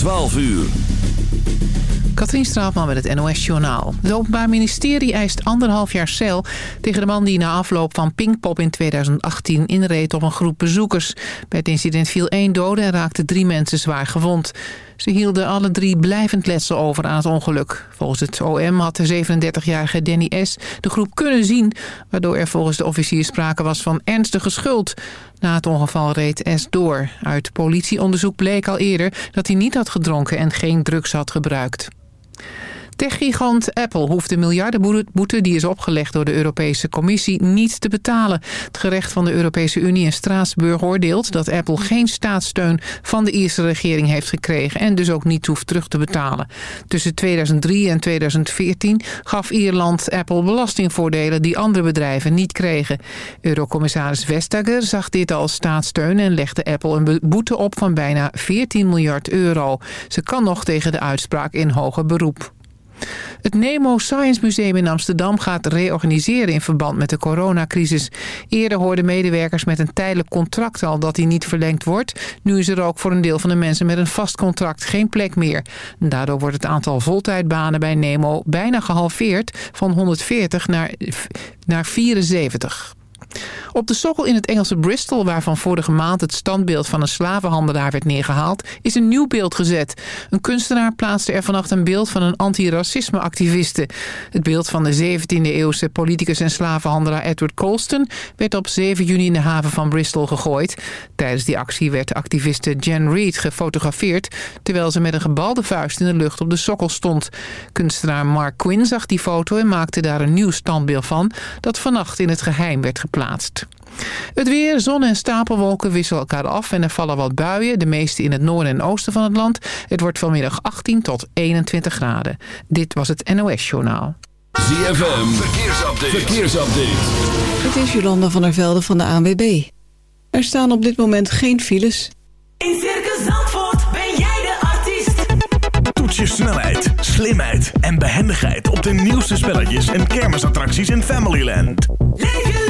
12 uur. Katrien Straatman met het NOS-journaal. Het Openbaar Ministerie eist anderhalf jaar cel tegen de man die na afloop van Pinkpop in 2018 inreed op een groep bezoekers. Bij het incident viel één dode en raakten drie mensen zwaar gewond. Ze hielden alle drie blijvend letsel over aan het ongeluk. Volgens het OM had de 37-jarige Danny S. de groep kunnen zien... waardoor er volgens de officier sprake was van ernstige schuld. Na het ongeval reed S. door. Uit politieonderzoek bleek al eerder dat hij niet had gedronken en geen drugs had gebruikt. Techgigant Apple hoeft de miljardenboete die is opgelegd door de Europese Commissie niet te betalen. Het gerecht van de Europese Unie in Straatsburg oordeelt dat Apple geen staatssteun van de Ierse regering heeft gekregen en dus ook niet hoeft terug te betalen. Tussen 2003 en 2014 gaf Ierland Apple belastingvoordelen die andere bedrijven niet kregen. Eurocommissaris Vestager zag dit als staatssteun en legde Apple een boete op van bijna 14 miljard euro. Ze kan nog tegen de uitspraak in hoger beroep. Het Nemo Science Museum in Amsterdam gaat reorganiseren in verband met de coronacrisis. Eerder hoorden medewerkers met een tijdelijk contract al dat die niet verlengd wordt. Nu is er ook voor een deel van de mensen met een vast contract geen plek meer. Daardoor wordt het aantal voltijdbanen bij Nemo bijna gehalveerd van 140 naar, naar 74. Op de sokkel in het Engelse Bristol, waarvan vorige maand het standbeeld van een slavenhandelaar werd neergehaald, is een nieuw beeld gezet. Een kunstenaar plaatste er vannacht een beeld van een anti-racisme-activiste. Het beeld van de 17e-eeuwse politicus en slavenhandelaar Edward Colston werd op 7 juni in de haven van Bristol gegooid. Tijdens die actie werd activiste Jen Reed gefotografeerd, terwijl ze met een gebalde vuist in de lucht op de sokkel stond. Kunstenaar Mark Quinn zag die foto en maakte daar een nieuw standbeeld van, dat vannacht in het geheim werd geplaatst. Het weer, zon en stapelwolken wisselen elkaar af en er vallen wat buien, de meeste in het noorden en oosten van het land. Het wordt vanmiddag 18 tot 21 graden. Dit was het NOS Journaal. ZFM, verkeersupdate. verkeersupdate. Het is Jolanda van der Velde van de ANWB. Er staan op dit moment geen files. In Circus Zandvoort ben jij de artiest. Toets je snelheid, slimheid en behendigheid op de nieuwste spelletjes en kermisattracties in Familyland. Leef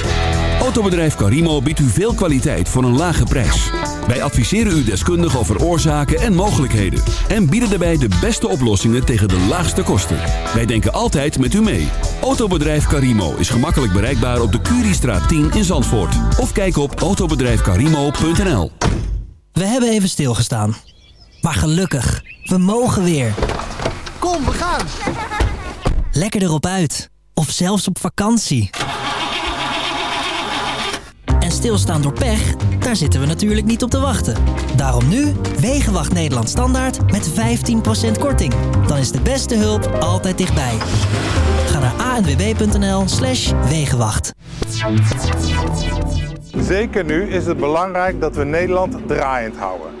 Autobedrijf Carimo biedt u veel kwaliteit voor een lage prijs. Wij adviseren u deskundig over oorzaken en mogelijkheden. En bieden daarbij de beste oplossingen tegen de laagste kosten. Wij denken altijd met u mee. Autobedrijf Carimo is gemakkelijk bereikbaar op de Curiestraat 10 in Zandvoort. Of kijk op autobedrijfcarimo.nl We hebben even stilgestaan. Maar gelukkig, we mogen weer. Kom, we gaan! Lekker erop uit. Of zelfs op vakantie. Stilstaan door pech, daar zitten we natuurlijk niet op te wachten. Daarom nu, Wegenwacht Nederland Standaard met 15% korting. Dan is de beste hulp altijd dichtbij. Ga naar anwb.nl slash Wegenwacht. Zeker nu is het belangrijk dat we Nederland draaiend houden.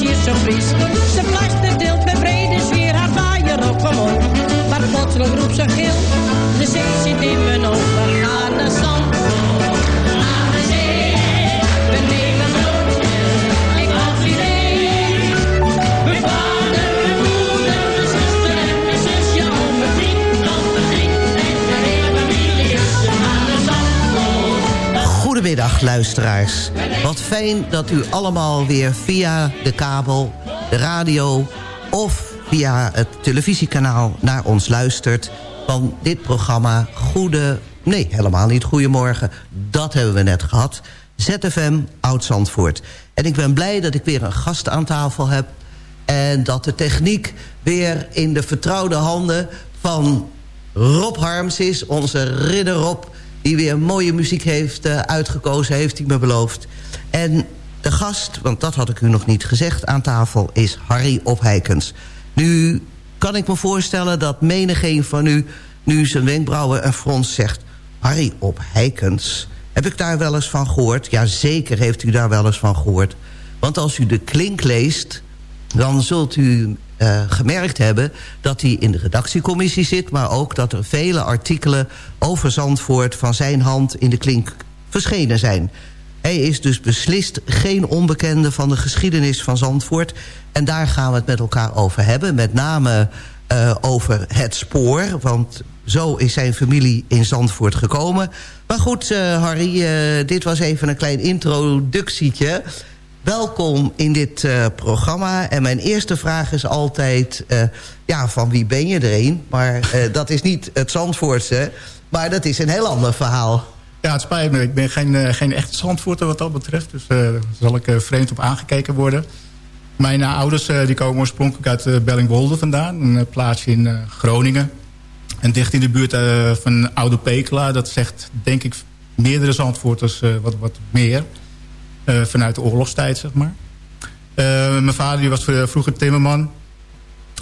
Is hier zo fris. Ze plaster deelt met brede sfeer haar vaaier op. Maar plotseling roept ze gil, luisteraars. Wat fijn dat u allemaal weer via de kabel, de radio of via het televisiekanaal naar ons luistert van dit programma Goede... Nee, helemaal niet Goedemorgen. Dat hebben we net gehad. ZFM Oud-Zandvoort. En ik ben blij dat ik weer een gast aan tafel heb... en dat de techniek weer in de vertrouwde handen van Rob Harms is. Onze ridder Rob, die weer mooie muziek heeft eh, uitgekozen, heeft hij me beloofd. En de gast, want dat had ik u nog niet gezegd aan tafel, is Harry Opheikens. Nu kan ik me voorstellen dat menigeen van u nu zijn wenkbrauwen en frons zegt... Harry Opheikens, heb ik daar wel eens van gehoord? Ja, zeker heeft u daar wel eens van gehoord. Want als u de klink leest, dan zult u eh, gemerkt hebben dat hij in de redactiecommissie zit... maar ook dat er vele artikelen over Zandvoort van zijn hand in de klink verschenen zijn. Hij is dus beslist geen onbekende van de geschiedenis van Zandvoort. En daar gaan we het met elkaar over hebben. Met name eh, over het spoor, want zo is zijn familie in Zandvoort gekomen. Maar goed, eh, Harry, dit was even een klein introductietje... Welkom in dit uh, programma. En mijn eerste vraag is altijd... Uh, ja, van wie ben je er een? Maar uh, dat is niet het Zandvoortse. Maar dat is een heel ander verhaal. Ja, het spijt me. Ik ben geen, geen echte Zandvoorter wat dat betreft. Dus daar zal ik vreemd op aangekeken worden. Mijn ouders die komen oorspronkelijk uit Bellingwolde vandaan. Een plaatsje in Groningen. En dicht in de buurt van Oude Pekela. Dat zegt, denk ik, meerdere Zandvoorters wat, wat meer... Uh, vanuit de oorlogstijd, zeg maar. Uh, mijn vader die was vroeger timmerman.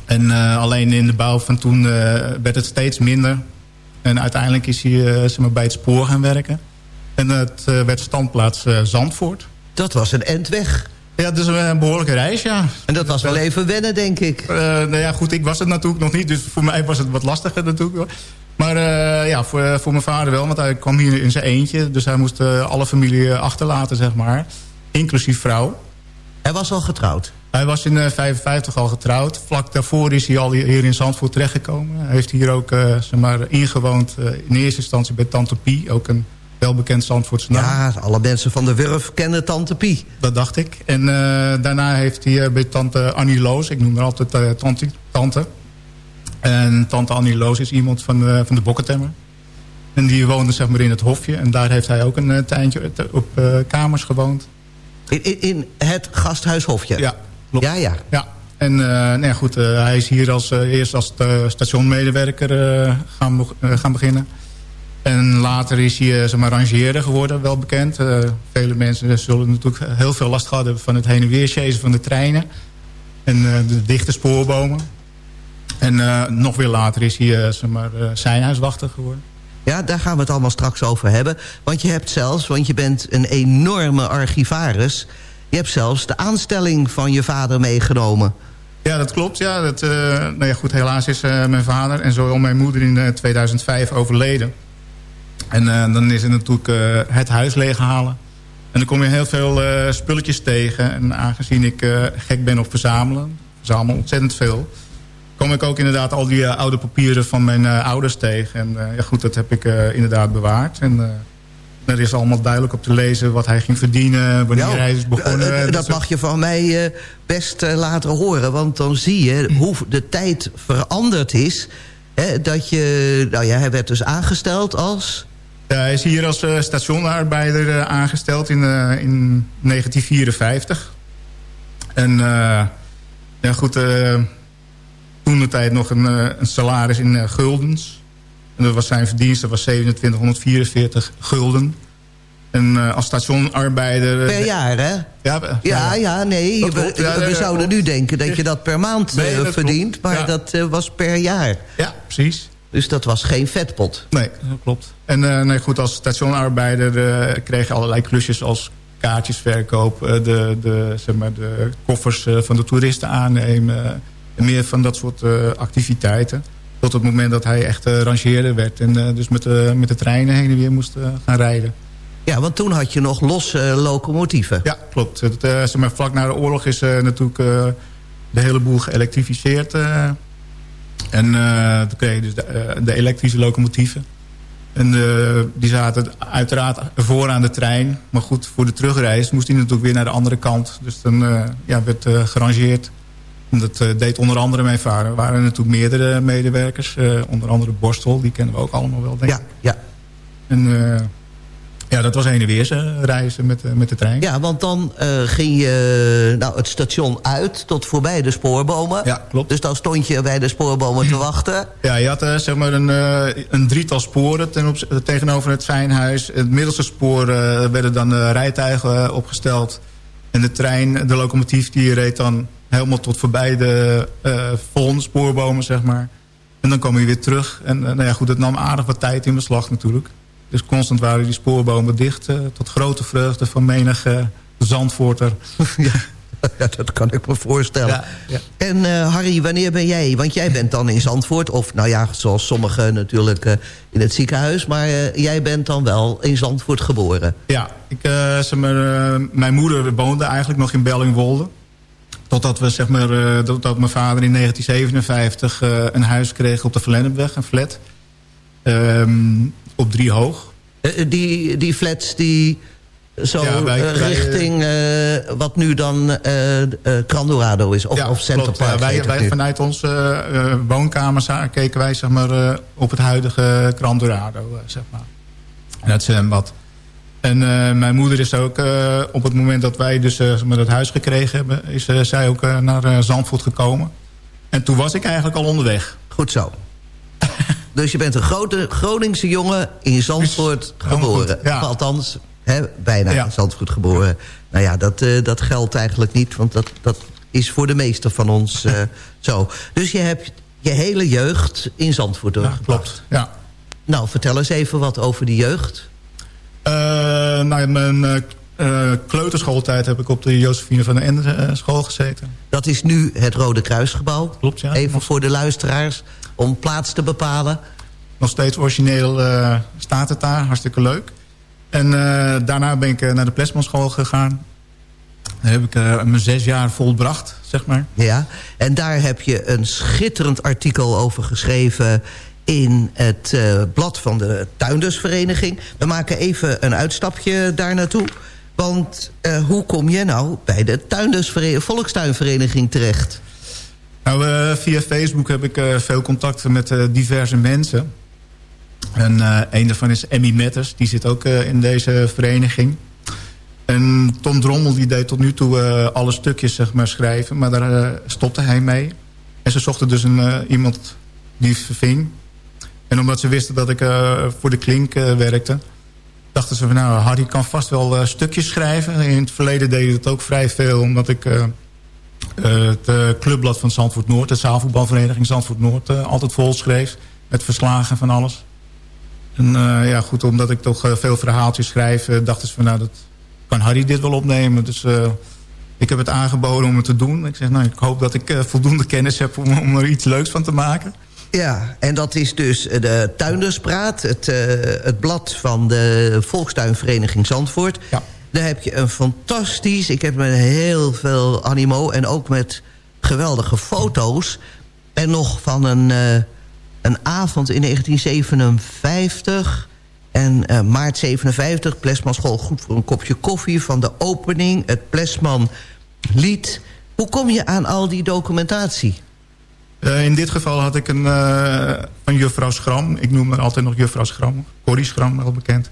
En uh, alleen in de bouw van toen werd het steeds minder. En uiteindelijk is hij zeg maar, bij het spoor gaan werken. En het werd standplaats Zandvoort. Dat was een endweg. Ja, dus een behoorlijke reis, ja. En dat was wel even wennen, denk ik. nou ja, goed, ik was het natuurlijk nog niet. Dus voor mij was het wat lastiger natuurlijk. Maar uh, ja, voor, voor mijn vader wel, want hij kwam hier in zijn eentje. Dus hij moest uh, alle familie achterlaten, zeg maar. Inclusief vrouw. Hij was al getrouwd? Hij was in uh, 55 al getrouwd. Vlak daarvoor is hij al hier in Zandvoort terechtgekomen. Hij heeft hier ook zeg maar, ingewoond in eerste instantie bij Tante Pie. Ook een welbekend Zandvoortse naam. Ja, alle mensen van de Wurf kennen Tante Pie. Dat dacht ik. En daarna heeft hij bij Tante Annie Loos... ik noem haar altijd tante, tante en tante Annie Loos is iemand van de, van de Bokkentemmer. En die woonde zeg maar in het hofje. En daar heeft hij ook een uh, tijdje op uh, kamers gewoond. In, in, in, het gasthuishofje? Ja, klopt. Ja, ja. ja. En uh, nou goed, hij is hier als, eerst als stationmedewerker gaan, gaan beginnen. En later is hij zeg maar, rangeerder geworden, wel bekend. vele mensen zullen natuurlijk heel veel last gehad hebben... van het heen en weer chasen van de treinen. En de dichte spoorbomen. En uh, nog weer later is hij uh, zeg maar, uh, zijn huiswachter geworden. Ja, daar gaan we het allemaal straks over hebben. Want je hebt zelfs, want je bent een enorme archivaris... je hebt zelfs de aanstelling van je vader meegenomen. Ja, dat klopt. Ja, dat, nou ja, goed, helaas is mijn vader en zowel mijn moeder in 2005 overleden. En dan is het natuurlijk het huis leeghalen. En dan kom je heel veel spulletjes tegen. En aangezien ik gek ben op verzamelen, verzamel ontzettend veel kom ik ook inderdaad al die uh, oude papieren van mijn uh, ouders tegen. En uh, ja, goed, dat heb ik inderdaad bewaard. En er is allemaal duidelijk op te lezen wat hij ging verdienen, wanneer hij is begonnen. dat mag je van mij best laten horen. Want dan zie je hoe de tijd veranderd is. Hè, dat je, nou ja, hij werd dus aangesteld als... Ja, hij is hier als stationarbeider aangesteld in, in 1954. En ja, goed toen de tijd nog een, eh, een salaris in uh, guldens. En dat was zijn verdienste was 2744 gulden. En uh, als stationarbeider... Per jaar, hè? Ja, ja, ja nee. We, klopt, ja, we, zouden nu denken dat je dat per maand Nee, dat verdient. klopt. Maar Ja. dat was per jaar. Ja, precies. Dus dat was geen vetpot. Nee, dat klopt. En uh, nee, goed, als stationarbeider uh, kreeg je allerlei klusjes als kaartjesverkoop... Uh, de, de, zeg maar, de koffers van de toeristen aannemen... meer van dat soort activiteiten. Tot het moment dat hij echt rangeerder werd... en dus met, de met de treinen heen en weer moest gaan rijden. Ja, want toen had je nog losse locomotieven. Ja, klopt. Het, zeg maar, vlak na de oorlog is natuurlijk de hele boel geëlektrificeerd... En uh, toen kreeg je dus de, uh, de elektrische locomotieven. En uh, die zaten uiteraard voor aan de trein. Maar goed, voor de terugreis moest hij natuurlijk weer naar de andere kant. Dus dan ja, werd gerangeerd. Dat deed onder andere mijn vader. Er waren natuurlijk meerdere medewerkers. onder andere Borstel, die kennen we ook allemaal wel, denk ik. Ja, ja. En ja, dat was heen en weer reizen met, met de trein. Ja, want dan uh, ging je nou, het station uit tot voorbij de spoorbomen. Ja, klopt. Dus dan stond je bij de spoorbomen te wachten. Ja, je had uh, zeg maar een, uh, een drietal sporen ten op, tegenover het fijnhuis. Het middelste spoor werden dan rijtuigen opgesteld. En de trein, de locomotief, die reed dan helemaal tot voorbij de volgende spoorbomen, zeg maar. En dan kwam je weer terug. En nou ja, goed, het nam aardig wat tijd in beslag natuurlijk. Dus constant waren die spoorbomen dicht. Uh, tot grote vreugde van menige Zandvoorter. ja. Ja, dat kan ik me voorstellen. Ja, ja. En uh, Harry, wanneer ben jij? Want jij bent dan in Zandvoort. Of nou ja, zoals sommigen natuurlijk uh, in het ziekenhuis. Maar uh, jij bent dan wel in Zandvoort geboren. Ja, ik, zeg maar, mijn moeder woonde eigenlijk nog in Bellingwolde. Totdat, we, zeg maar, dat mijn vader in 1957 een huis kreeg op de Verlennepweg, een flat. Um, op drie hoog. Uh, die, die flats die zo ja, wij, uh, richting uh, wat nu dan Crandorado is. Of, ja, of Center Park. wij, wij vanuit onze woonkamers keken wij zeg maar, op het huidige Crandorado. zeg maar. En het zwembad. En mijn moeder is ook op het moment dat wij dus met het huis gekregen hebben... is zij ook naar Zandvoort gekomen. En toen was ik eigenlijk al onderweg. Goed zo. Dus je bent een grote Groningse jongen in Zandvoort geboren. Ja. Althans, hè, bijna Ja. in Zandvoort geboren. Nou ja, dat, eh, dat geldt eigenlijk niet. Want dat, dat is voor de meeste van ons eh, zo. Dus je hebt je hele jeugd in Zandvoort doorgebracht. klopt, ja. Nou, vertel eens even wat over die jeugd. Eh, nou, ja, mijn eh, eh, kleuterschooltijd heb ik op de Josephine van der Ende school gezeten. Dat is nu het Rode Kruisgebouw. Klopt, ja. Even voor de luisteraars, om plaats te bepalen. Nog steeds origineel staat het daar, hartstikke leuk. En daarna ben ik naar de Plesmanschool gegaan. Daar heb ik mijn zes jaar volbracht, zeg maar. Ja, en daar heb je een schitterend artikel over geschreven in het eh, blad van de Tuindersvereniging. We maken even een uitstapje daar naartoe. Want eh, hoe kom je nou bij de Volkstuinvereniging terecht? Nou, eh, via Facebook heb ik veel contacten met diverse mensen. En een daarvan is Emmy Metters, die zit ook in deze vereniging. En Tom Drommel die deed tot nu toe alle stukjes zeg maar, schrijven, maar daar stopte hij mee. En ze zochten dus een, iemand die verving. En omdat ze wisten dat ik eh, voor de Klink eh, werkte... dachten ze van nou, Harry kan vast wel eh, stukjes schrijven. In het verleden deed ik dat ook vrij veel, omdat ik... het clubblad van Zandvoort Noord, de zaalvoetbalvereniging Zandvoort Noord, altijd vol schreef. Met verslagen van alles. En ja, goed, omdat ik toch veel verhaaltjes schrijf, dachten ze van nou, dat kan Harry dit wel opnemen. Dus ik heb het aangeboden om het te doen. Ik zeg, nou, ik hoop dat ik voldoende kennis heb om, om er iets leuks van te maken. Ja, en dat is dus eh, de Tuinderspraat, het, eh, het blad van de Volkstuinvereniging Zandvoort. Ja. Daar heb je een fantastisch, ik heb met heel veel animo... en ook met geweldige foto's. En nog van een, eh, een avond in 1957... En maart 57, Plesman School goed voor een kopje koffie... van de opening, het Plesman lied. Hoe kom je aan al die documentatie? Eh, in dit geval had ik een eh, van juffrouw Schram. Ik noem haar altijd nog juffrouw Schram. Corrie Schram, wel bekend.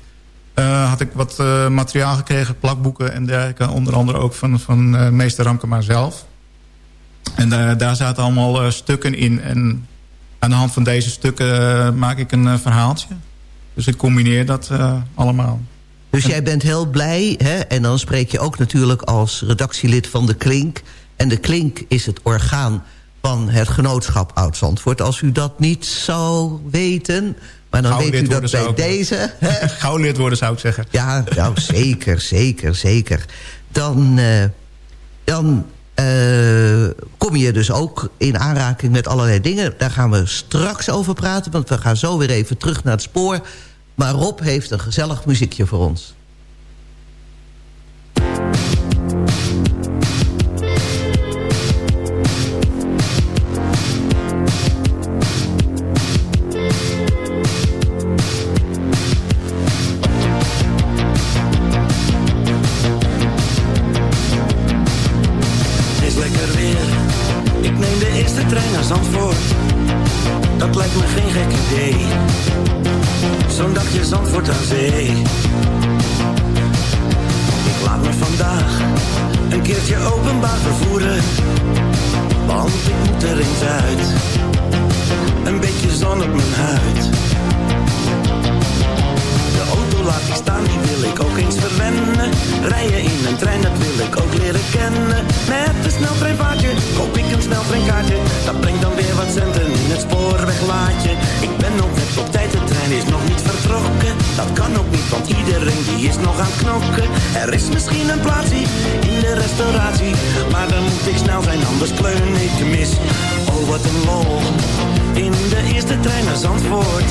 Eh, had ik wat eh, materiaal gekregen, plakboeken en dergelijke. Onder andere ook van, van eh, meester Ramkema zelf. En eh, daar zaten allemaal eh, stukken in. En aan de hand van deze stukken eh, maak ik een eh, verhaaltje. Dus ik combineer dat eh, allemaal. Dus jij bent heel blij, hè? en dan spreek je ook natuurlijk als redactielid van De Klink. En De Klink is het orgaan van het genootschap Oud-Zandvoort. Als u dat niet zou weten... Maar dan Gauw weet u dat bij deze... Gauw lid worden zou ik zeggen. Ja, nou, zeker, zeker, zeker. Dan, eh, dan eh, kom je dus ook in aanraking met allerlei dingen. Daar gaan we straks over praten, want we gaan zo weer even terug naar het spoor. Maar Rob heeft een gezellig muziekje voor ons. Lijkt me geen gek idee. Zo'n dagje Zandvoort aan zee. Ik laat me vandaag een keertje openbaar vervoeren. Want ik moet er eens uit. Een beetje zon op mijn huid. Laat ik staan, die wil ik ook eens verwennen. Rijden in een trein, dat wil ik ook leren kennen. Met een sneltreinvaartje koop ik een sneltreinkaartje. Dat brengt dan weer wat centen in het spoorweglaadje. Ik ben nog net op tijd, de trein is nog niet vertrokken. Dat kan ook niet, want iedereen die is nog aan het knokken. Er is misschien een plaatsje in de restauratie. Maar dan moet ik snel zijn, anders kleun ik mis. Oh, wat een lol. In de eerste trein naar Zandvoort.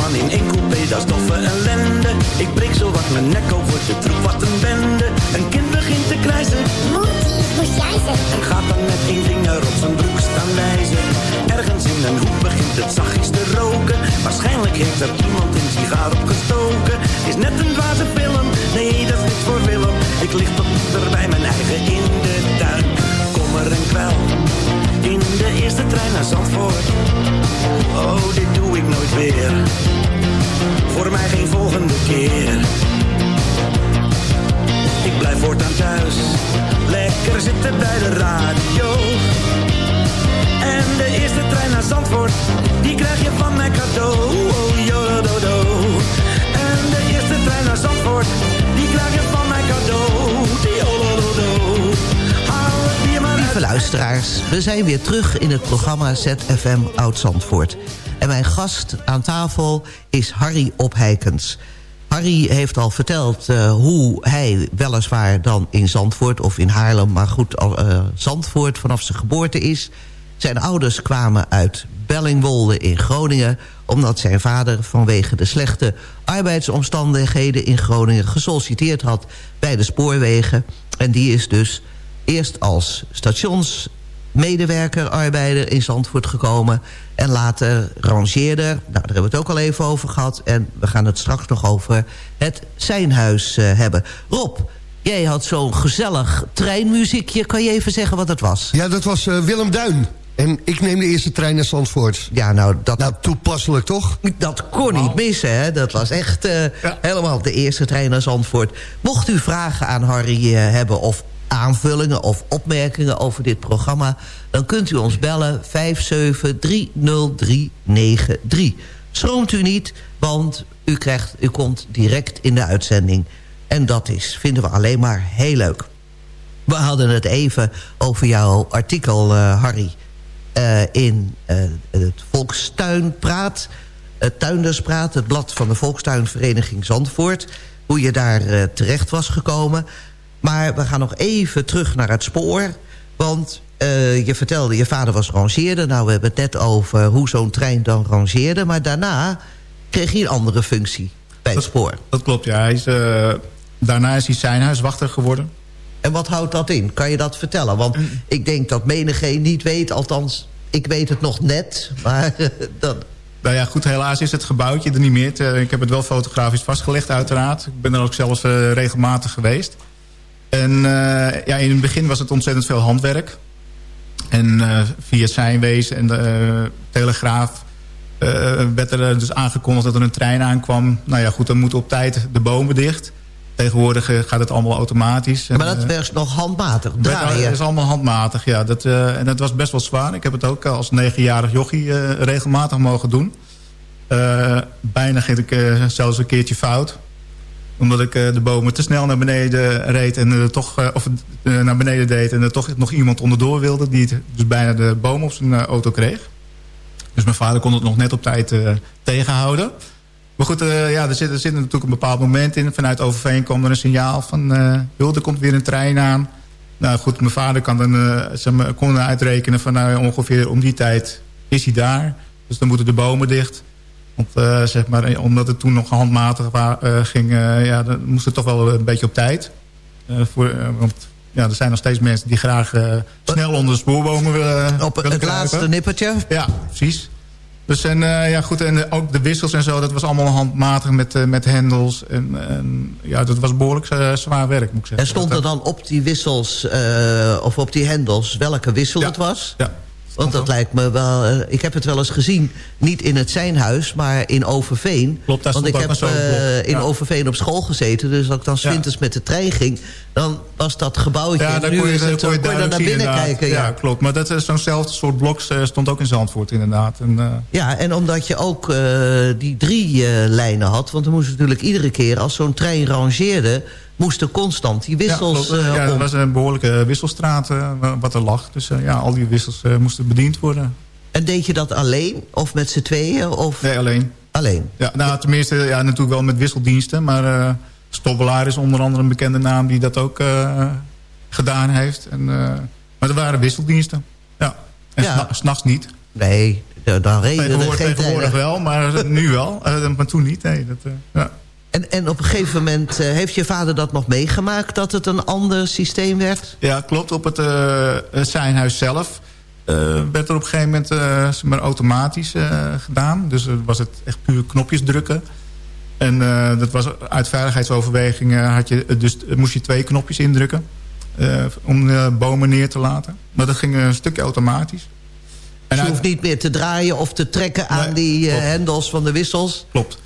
man in één coupé, dat is toffe ellende. Ik breek zo wat mijn nek over de troep, wat een bende. Een kind begint te krijzen. Monty, moest jij zeggen. En gaat dan met één vinger op zijn broek staan wijzen. Ergens in een hoek begint het zachtjes te roken. Waarschijnlijk heeft er iemand een sigaar opgestoken. Is net een dwaze film, nee dat is niks voor Willem. Ik lig tot er bij mijn eigen in de tuin. Kommer en kwel, in de eerste trein naar Zandvoort. Oh, dit doe ik nooit weer. Voor mij geen volgende keer. Ik blijf voortaan thuis. Lekker zitten bij de radio. En de eerste trein naar Zandvoort, die krijg je van mij cadeau. Oh, jodododo. En de eerste trein naar Zandvoort, die krijg je van mij cadeau. Diolododo. Luisteraars, we zijn weer terug in het programma ZFM Oud-Zandvoort. En mijn gast aan tafel is Harry Opheikens. Harry heeft al verteld eh, hoe hij weliswaar dan in Zandvoort of in Haarlem... maar goed, eh, Zandvoort vanaf zijn geboorte is. Zijn ouders kwamen uit Bellingwolde in Groningen... omdat zijn vader vanwege de slechte arbeidsomstandigheden in Groningen... gesolliciteerd had bij de spoorwegen. En die is dus eerst als stationsmedewerker, arbeider in Zandvoort gekomen... en later rangeerder. Nou, daar hebben we het ook al even over gehad. En we gaan het straks nog over het Zijnhuis uh, hebben. Rob, jij had zo'n gezellig treinmuziekje. Kan je even zeggen wat het was? Ja, dat was uh, Willem Duin. En ik neem de eerste trein naar Zandvoort. Ja, nou, dat... Nou, toepasselijk, toch? Dat kon niet missen, hè? Dat was echt uh, ja. helemaal de eerste trein naar Zandvoort. Mocht u vragen aan Harry uh, hebben of aanvullingen of opmerkingen over dit programma... dan kunt u ons bellen 5730393. Schroomt u niet, want u, krijgt, u komt direct in de uitzending. En dat is, vinden we alleen maar heel leuk. We hadden het even over jouw artikel, uh, Harry... Uh, in uh, het Volkstuinpraat, het Tuinderspraat... het blad van de Volkstuinvereniging Zandvoort... hoe je daar terecht was gekomen... Maar we gaan nog even terug naar het spoor. Want uh, je vertelde, je vader was rangeerder. Nou, we hebben het net over hoe zo'n trein dan rangeerde. Maar daarna kreeg hij een andere functie bij het spoor. Dat klopt, ja. Hij is, uh, daarna is hij zijnhuiswachter geworden. En wat houdt dat in? Kan je dat vertellen? Want mm. ik denk dat menigeen niet weet. Althans, ik weet het nog net. Maar dat... Nou ja, goed, helaas is het gebouwtje er niet meer. Ik heb het wel fotografisch vastgelegd, uiteraard. Ik ben er ook zelfs uh, regelmatig geweest. En uh, ja, in het begin was het ontzettend veel handwerk. En eh, via Seinwees en de eh, Telegraaf eh, werd er dus aangekondigd dat er een trein aankwam. Nou ja, goed, dan moeten op tijd de bomen dicht. Tegenwoordig eh, gaat het allemaal automatisch. Maar dat eh, werd nog handmatig, dat draaien. is allemaal handmatig, ja. Dat, eh, en dat was best wel zwaar. Ik heb het ook als negenjarig jochie eh, regelmatig mogen doen. Eh, bijna ging ik eh, zelfs een keertje fout. Omdat ik eh, de bomen te snel naar beneden reed en er toch, eh, of eh, naar beneden deed... en er toch nog iemand onderdoor wilde... die dus bijna de boom op zijn eh, auto kreeg. Dus mijn vader kon het nog net op tijd eh, tegenhouden. Maar goed, eh, ja, er, zit, er natuurlijk een bepaald moment in. Vanuit Overveen kwam er een signaal van... eh joh, er komt weer een trein aan. Nou goed, mijn vader kan eh, dan uitrekenen... van nou, ongeveer om die tijd is hij daar. Dus dan moeten de bomen dicht. Want, eh, zeg maar, eh, omdat het toen nog handmatig eh, ging... ja, dan moest het toch wel een beetje op tijd. Voor, want ja, er zijn nog steeds mensen die graag snel onder de spoorbomen willen Op willen het laatste nippertje. Ja, precies. Dus en, ja, goed, en ook de wissels en zo, dat was allemaal handmatig met, met hendels. En, en ja, dat was behoorlijk eh, zwaar werk, moet ik zeggen. En stond er dan op die wissels, of op die hendels, welke wissel het was? Ja. Want dat lijkt me wel... eh, ik heb het wel eens gezien, niet in het zijnhuis, maar in Overveen. Klopt, daar Want ik heb blok. eh, in Ja. Overveen op school gezeten. Dus als ik dan 's Ja. met de trein ging... dan was dat gebouwtje... Ja, daar nu kon je, het, kon je daar naar binnen inderdaad. kijken. Ja, Ja. klopt. Maar dat is zo'nzelfde soort bloks eh, stond ook in Zandvoort inderdaad. En, eh, Ja, en omdat je ook eh, die drie lijnen had... want er moest natuurlijk iedere keer als zo'n trein rangeerde... moesten constant die wissels ja, eh, ja, om. dat was een behoorlijke wisselstraat eh, wat er lag. Dus eh, ja, al die wissels moesten bediend worden. En deed je dat alleen of met z'n tweeën? Of... Nee, alleen. Alleen? Ja, nou, tenminste, ja, natuurlijk wel met wisseldiensten. Maar Stobbelaar is onder andere een bekende naam die dat ook gedaan heeft. En, maar er waren wisseldiensten. Ja. En Ja. s'na- s'nachts niet. Nee, da- dan reden er geen tegenwoordig wel, maar nu wel. Maar toen niet. Nee, dat, ja. En, en op een gegeven moment eh, heeft je vader dat nog meegemaakt... dat het een ander systeem werd? Ja, klopt. Op het, eh het zijnhuis zelf eh, werd er op een gegeven moment eh, maar automatisch eh, gedaan. Dus eh, was het echt puur knopjes drukken. En eh, dat was uit veiligheidsoverwegingen had je, eh, dus, eh, moest je twee knopjes indrukken. eh, om de bomen neer te laten. Maar dat ging een stukje automatisch. Dus je hoeft niet meer te draaien of te trekken aan die eh, hendels van de wissels. Klopt.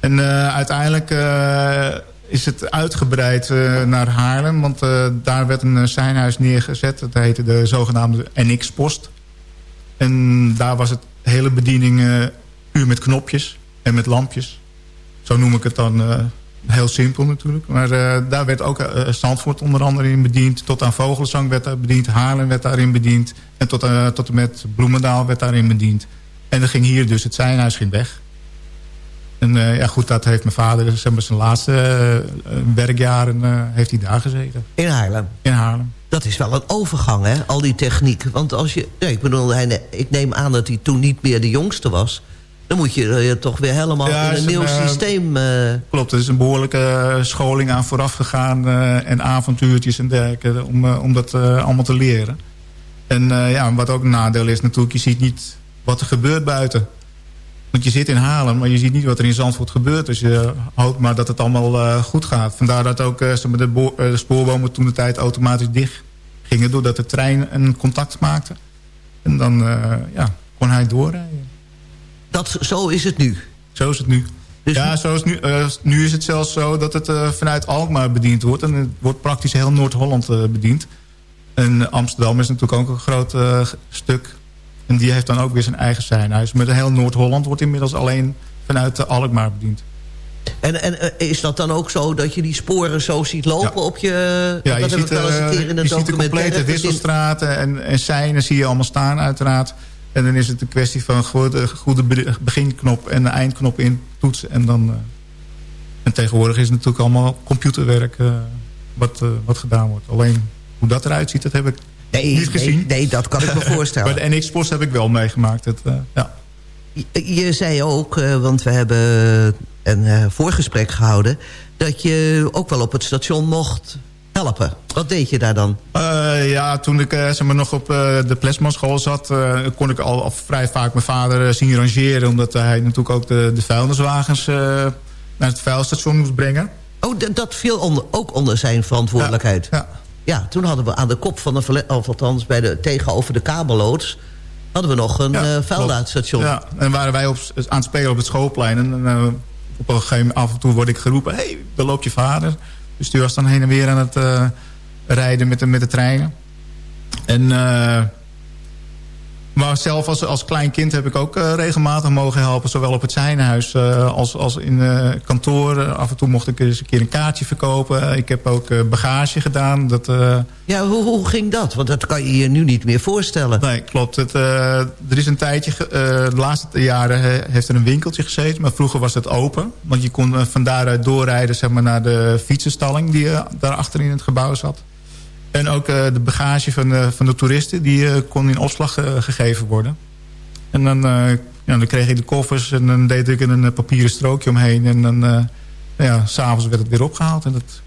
En eh, uiteindelijk eh, is het uitgebreid eh, naar Haarlem. Want daar werd een uh, seinhuis neergezet. Dat heette de zogenaamde NX-post. En daar was het hele bediening puur met knopjes en met lampjes. Zo noem ik het dan heel simpel natuurlijk. Maar daar werd ook Zandvoort onder andere in bediend. Tot aan Vogelzang werd daar bediend. Haarlem werd daarin bediend. En tot, tot en met Bloemendaal werd daarin bediend. En dan ging hier dus het zijnhuis ging weg. En eh, ja, goed, dat heeft mijn vader zeg maar, zijn laatste eh, werkjaren eh, heeft hij daar gezeten. In Haarlem? In Haarlem. Dat is wel een overgang, hè? Al die techniek. Want als je... Nee, ik bedoel, hij, ik neem aan dat hij toen niet meer de jongste was. Dan moet je toch weer helemaal Ja, in een nieuw systeem... Klopt, er is een behoorlijke eh, scholing aan vooraf gegaan. en avontuurtjes en dergelijke. Om, om dat allemaal te leren. En ja, wat ook een nadeel is natuurlijk. Je ziet niet wat er gebeurt buiten. Want je zit in Haarlem, maar je ziet niet wat er in Zandvoort gebeurt. Dus je hoopt maar dat het allemaal eh, goed gaat. Vandaar dat ook eh, de, eh, de spoorbomen toen de tijd automatisch dicht gingen. Doordat de trein een contact maakte. En dan ja, kon hij doorrijden. dat, zo is het nu. Zo is het nu. Dus ja, zo is nu, nu is het zelfs zo dat het vanuit Alkmaar bediend wordt. En het wordt praktisch heel Noord-Holland bediend. En Amsterdam is natuurlijk ook een groot stuk. En die heeft dan ook weer zijn eigen zijnhuis. Maar heel Noord-Holland wordt inmiddels alleen vanuit Alkmaar bediend. En, en eh, is dat dan ook zo dat je die sporen zo ziet lopen op je... Ja, je ziet, ik wel eens een keer in een je ziet de complete wisselstraten en, en seinen zie je allemaal staan uiteraard. En dan is het een kwestie van goede, goede be- beginknop en de eindknop in toetsen. En, dan, eh, en tegenwoordig is het natuurlijk allemaal computerwerk eh, wat, wat gedaan wordt. Alleen hoe dat eruit ziet, dat heb ik Nee, niet gezien. nee, dat kan ik me voorstellen. Bij de NX-post heb ik wel meegemaakt. Het, eh, ja. Je, je zei ook, eh, want we hebben een eh, voorgesprek gehouden... dat je ook wel op het station mocht helpen. Wat deed je daar dan? Ja, toen ik zeg maar, nog op de Plesmanschool zat... kon ik al, al vrij vaak mijn vader zien rangeren... omdat hij natuurlijk ook de, de vuilniswagens naar het vuilstation moest brengen. Oh, dat viel onder, ook onder zijn verantwoordelijkheid. Ja. ja, toen hadden we aan de kop van de... Of althans, bij de, tegenover de kabelloods... hadden we nog een Ja, eh. Ja, en waren wij op, aan het spelen op het schoolplein. En eh, op een gegeven moment af en toe word ik geroepen... hé, hey, daar loopt je vader. Dus die was dan heen en weer aan het eh, rijden met de, met de treinen. En... maar zelf als, als klein kind heb ik ook eh, regelmatig mogen helpen. Zowel op het zijnhuis eh, als, als in kantoor. Eh, af en toe mocht ik eens een keer een kaartje verkopen. Ik heb ook bagage gedaan. Dat, Ja, hoe, hoe ging dat? Want dat kan je je nu niet meer voorstellen. Nee, klopt. Het, er is een tijdje, de laatste jaren heeft er een winkeltje gezeten. Maar vroeger was het open. Want je kon van daaruit doorrijden zeg maar, naar de fietsenstalling... die daar achter in het gebouw zat. En ook eh, de bagage van de, van de toeristen... die eh, kon in opslag eh, gegeven worden. En dan, eh, ja, dan kreeg ik de koffers en dan deed ik er een eh, papieren strookje omheen. En dan, eh ja, s'avonds werd het weer opgehaald. En dat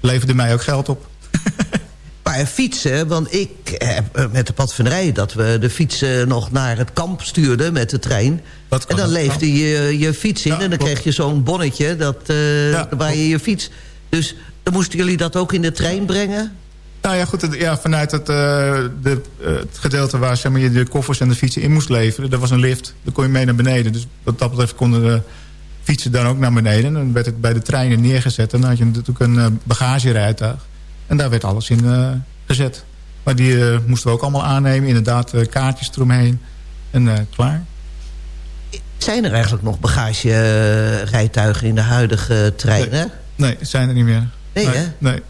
leverde mij ook geld op. Maar fietsen, want ik heb eh, met de padvinderij... dat we de fietsen nog naar het kamp stuurden met de trein. En dan leefde je je fiets in en dan kreeg je zo'n bonnetje... Dat, eh, waar je je fiets... Dus dan moesten jullie dat ook in de trein brengen? Nou ja, goed. het- Ja, vanuit het, eh, de, eh, het gedeelte waar zeg maar, je de koffers en de fietsen in moest leveren... er was een lift, daar kon je mee naar beneden. Dus wat dat betreft konden de fietsen dan ook naar beneden. En dan werd het bij de treinen neergezet. En dan had je natuurlijk een eh, bagagerijtuig. En daar werd alles in gezet. Maar die moesten we ook allemaal aannemen. Inderdaad, kaartjes eromheen. En klaar. Zijn er eigenlijk nog bagagerijtuigen in de huidige treinen? Nee, zijn er niet meer. Nee, hè? Nee.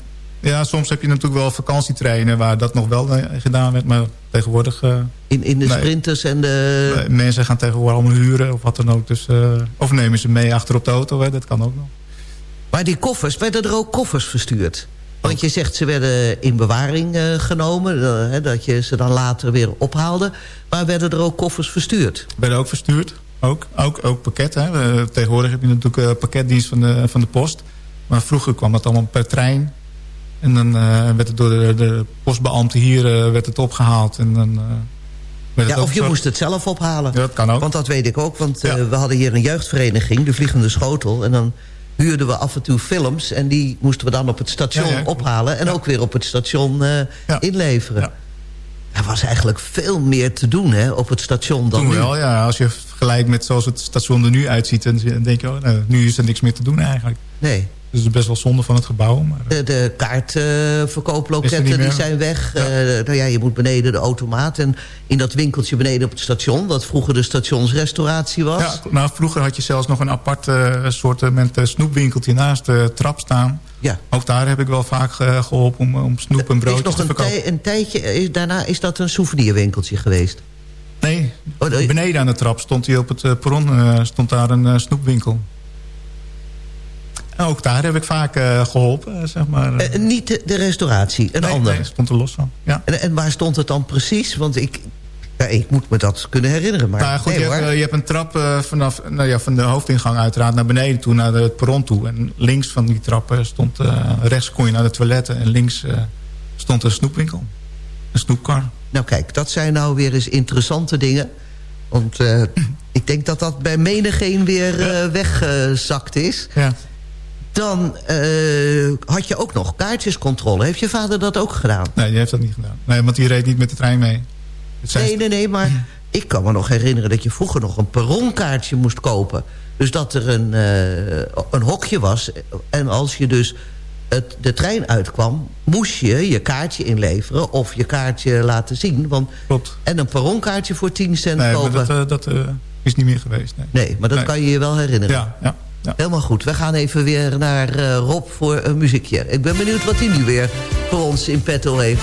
Ja, soms heb je natuurlijk wel vakantietreinen... waar dat nog wel eh, gedaan werd. Maar tegenwoordig... eh, In, in de nee. sprinters en de... Nee, mensen gaan tegenwoordig allemaal huren of wat dan ook. Dus, eh, of nemen ze mee achter op de auto, hè, dat kan ook nog. Maar die koffers, werden er ook koffers verstuurd? Want je zegt ze werden in bewaring genomen... hè, dat je ze dan later weer ophaalde. Maar werden er ook koffers verstuurd? Werden ook verstuurd. Ook, ook, ook pakketten. Hè. Tegenwoordig heb je natuurlijk pakketdienst van de, van de post. Maar vroeger kwam dat allemaal per trein. En dan eh, werd het door de, de postbeambte hier eh, werd het opgehaald. En dan, eh, Ja, of je moest het zelf ophalen. Ja, dat kan ook. Want dat weet ik ook, want we hadden hier een jeugdvereniging... de Vliegende Schotel. En dan huurden we af en toe films... en die moesten we dan op het station Ja, ophalen... en ook weer op het station inleveren. Er was eigenlijk veel meer te doen hè, op het station dan Toen nu. wel, ja. Als je vergelijkt met zoals het station er nu uitziet... dan denk je, oh, nou, nu is er niks meer te doen eigenlijk. Nee. Dus het is best wel zonde van het gebouw. Maar, De, de Is er kaartverkooploketten die zijn weg. Eh, nou ja, je moet beneden de automaat. En in dat winkeltje beneden op het station... wat vroeger de stationsrestauratie was... Ja, nou, vroeger had je zelfs nog een apart eh, soort eh, met snoepwinkeltje naast de trap staan. Ja. Ook daar heb ik wel vaak eh, geholpen om, om snoep en is broodjes nog te verkopen. tij- een tijdje... Is, daarna is dat een souvenirwinkeltje geweest. Nee, Oh, nee. beneden aan de trap stond hij op het perron stond daar een snoepwinkel. En ook daar heb ik vaak eh, geholpen, eh, zeg maar. Eh, niet de, de restauratie, een nee, ander. nee, stond er los van. Ja. En, en waar stond het dan precies? Want ik, ja, ik moet me dat kunnen herinneren. Maar, Nou goed, nee, je, hebt, eh, je hebt een trap vanaf, nou ja, van de hoofdingang uiteraard naar beneden toe, naar het perron toe. En links van die trap stond, rechts kon je naar de toiletten en links stond een snoepwinkel. Een snoepkar. Nou kijk, dat zijn nou weer eens interessante dingen. Want ik denk dat dat bij menigeen weer weggezakt is. Ja. Dan eh, had je ook nog kaartjescontrole. Heeft je vader dat ook gedaan? Nee, die heeft dat niet gedaan. Nee, want die reed niet met de trein mee. Nee, nee, nee, maar ik kan me nog herinneren... dat je vroeger nog een perronkaartje moest kopen. Dus dat er een, eh, een hokje was. En als je dus het, de trein uitkwam... moest je je kaartje inleveren of je kaartje laten zien. Want, Klopt. En een perronkaartje voor 10 cent Nee, kopen. dat, eh, dat is niet meer geweest. Nee, Nee, maar dat Nee. kan je je wel herinneren. Ja, ja, Helemaal goed. We gaan even weer naar eh, Rob voor een muziekje. Ik ben benieuwd wat hij nu weer voor ons in petto heeft.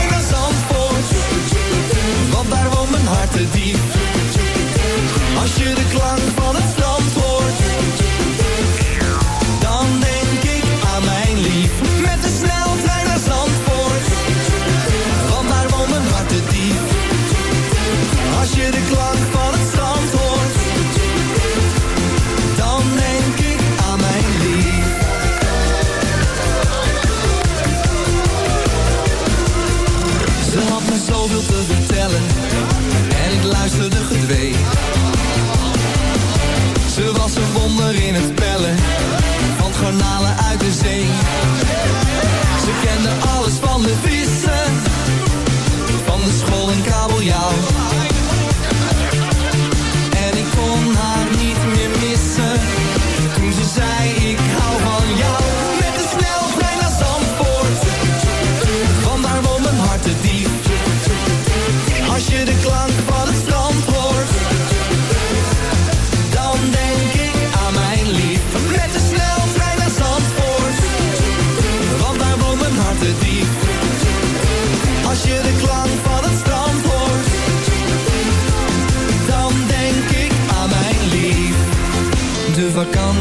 Als je de klank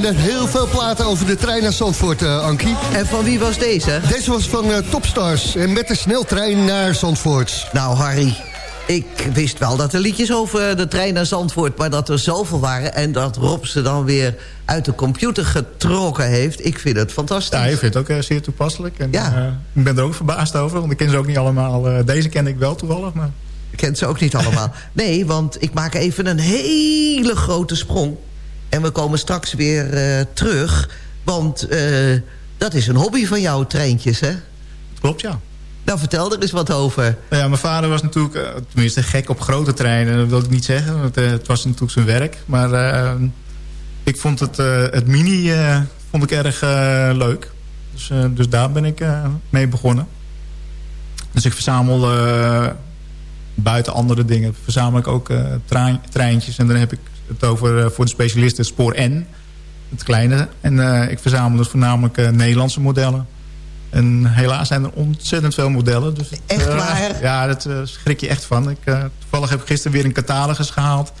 zijn er heel veel platen over de trein naar Zandvoort, eh, Ankie. En van wie was deze? Deze was van eh, Topstars en met de sneltrein naar Zandvoort. Nou, Harry, ik wist wel dat er liedjes over de trein naar Zandvoort... maar dat er zoveel waren en dat Rob ze dan weer uit de computer getrokken heeft... ik vind het fantastisch. Ja, ik vind het ook eh, zeer toepasselijk. En, Ja. eh, ik ben er ook verbaasd over, want ik ken ze ook niet allemaal. Eh, deze kende ik wel toevallig, maar... Ik ken ze ook niet allemaal. Nee, want ik maak even een hele grote sprong. En we komen straks weer eh, terug. Want eh, dat is een hobby van jou, treintjes, hè? Klopt, ja. Nou, vertel er eens wat over. Nou ja, mijn vader was natuurlijk, eh, tenminste gek op grote treinen. Dat wil ik niet zeggen, want het was natuurlijk zijn werk. Maar ik vond het, het mini vond ik erg leuk. Dus, dus daar ben ik mee begonnen. Dus ik verzamel buiten andere dingen... verzamel ik ook trein- treintjes. En dan heb ik het over eh, voor de specialisten spoor N. Het kleine. En eh, ik verzamel dus voornamelijk eh, Nederlandse modellen. En helaas zijn er ontzettend veel modellen. Dus, Echt waar? ja, daar schrik je echt van. Ik, toevallig heb ik gisteren weer een catalogus gehaald.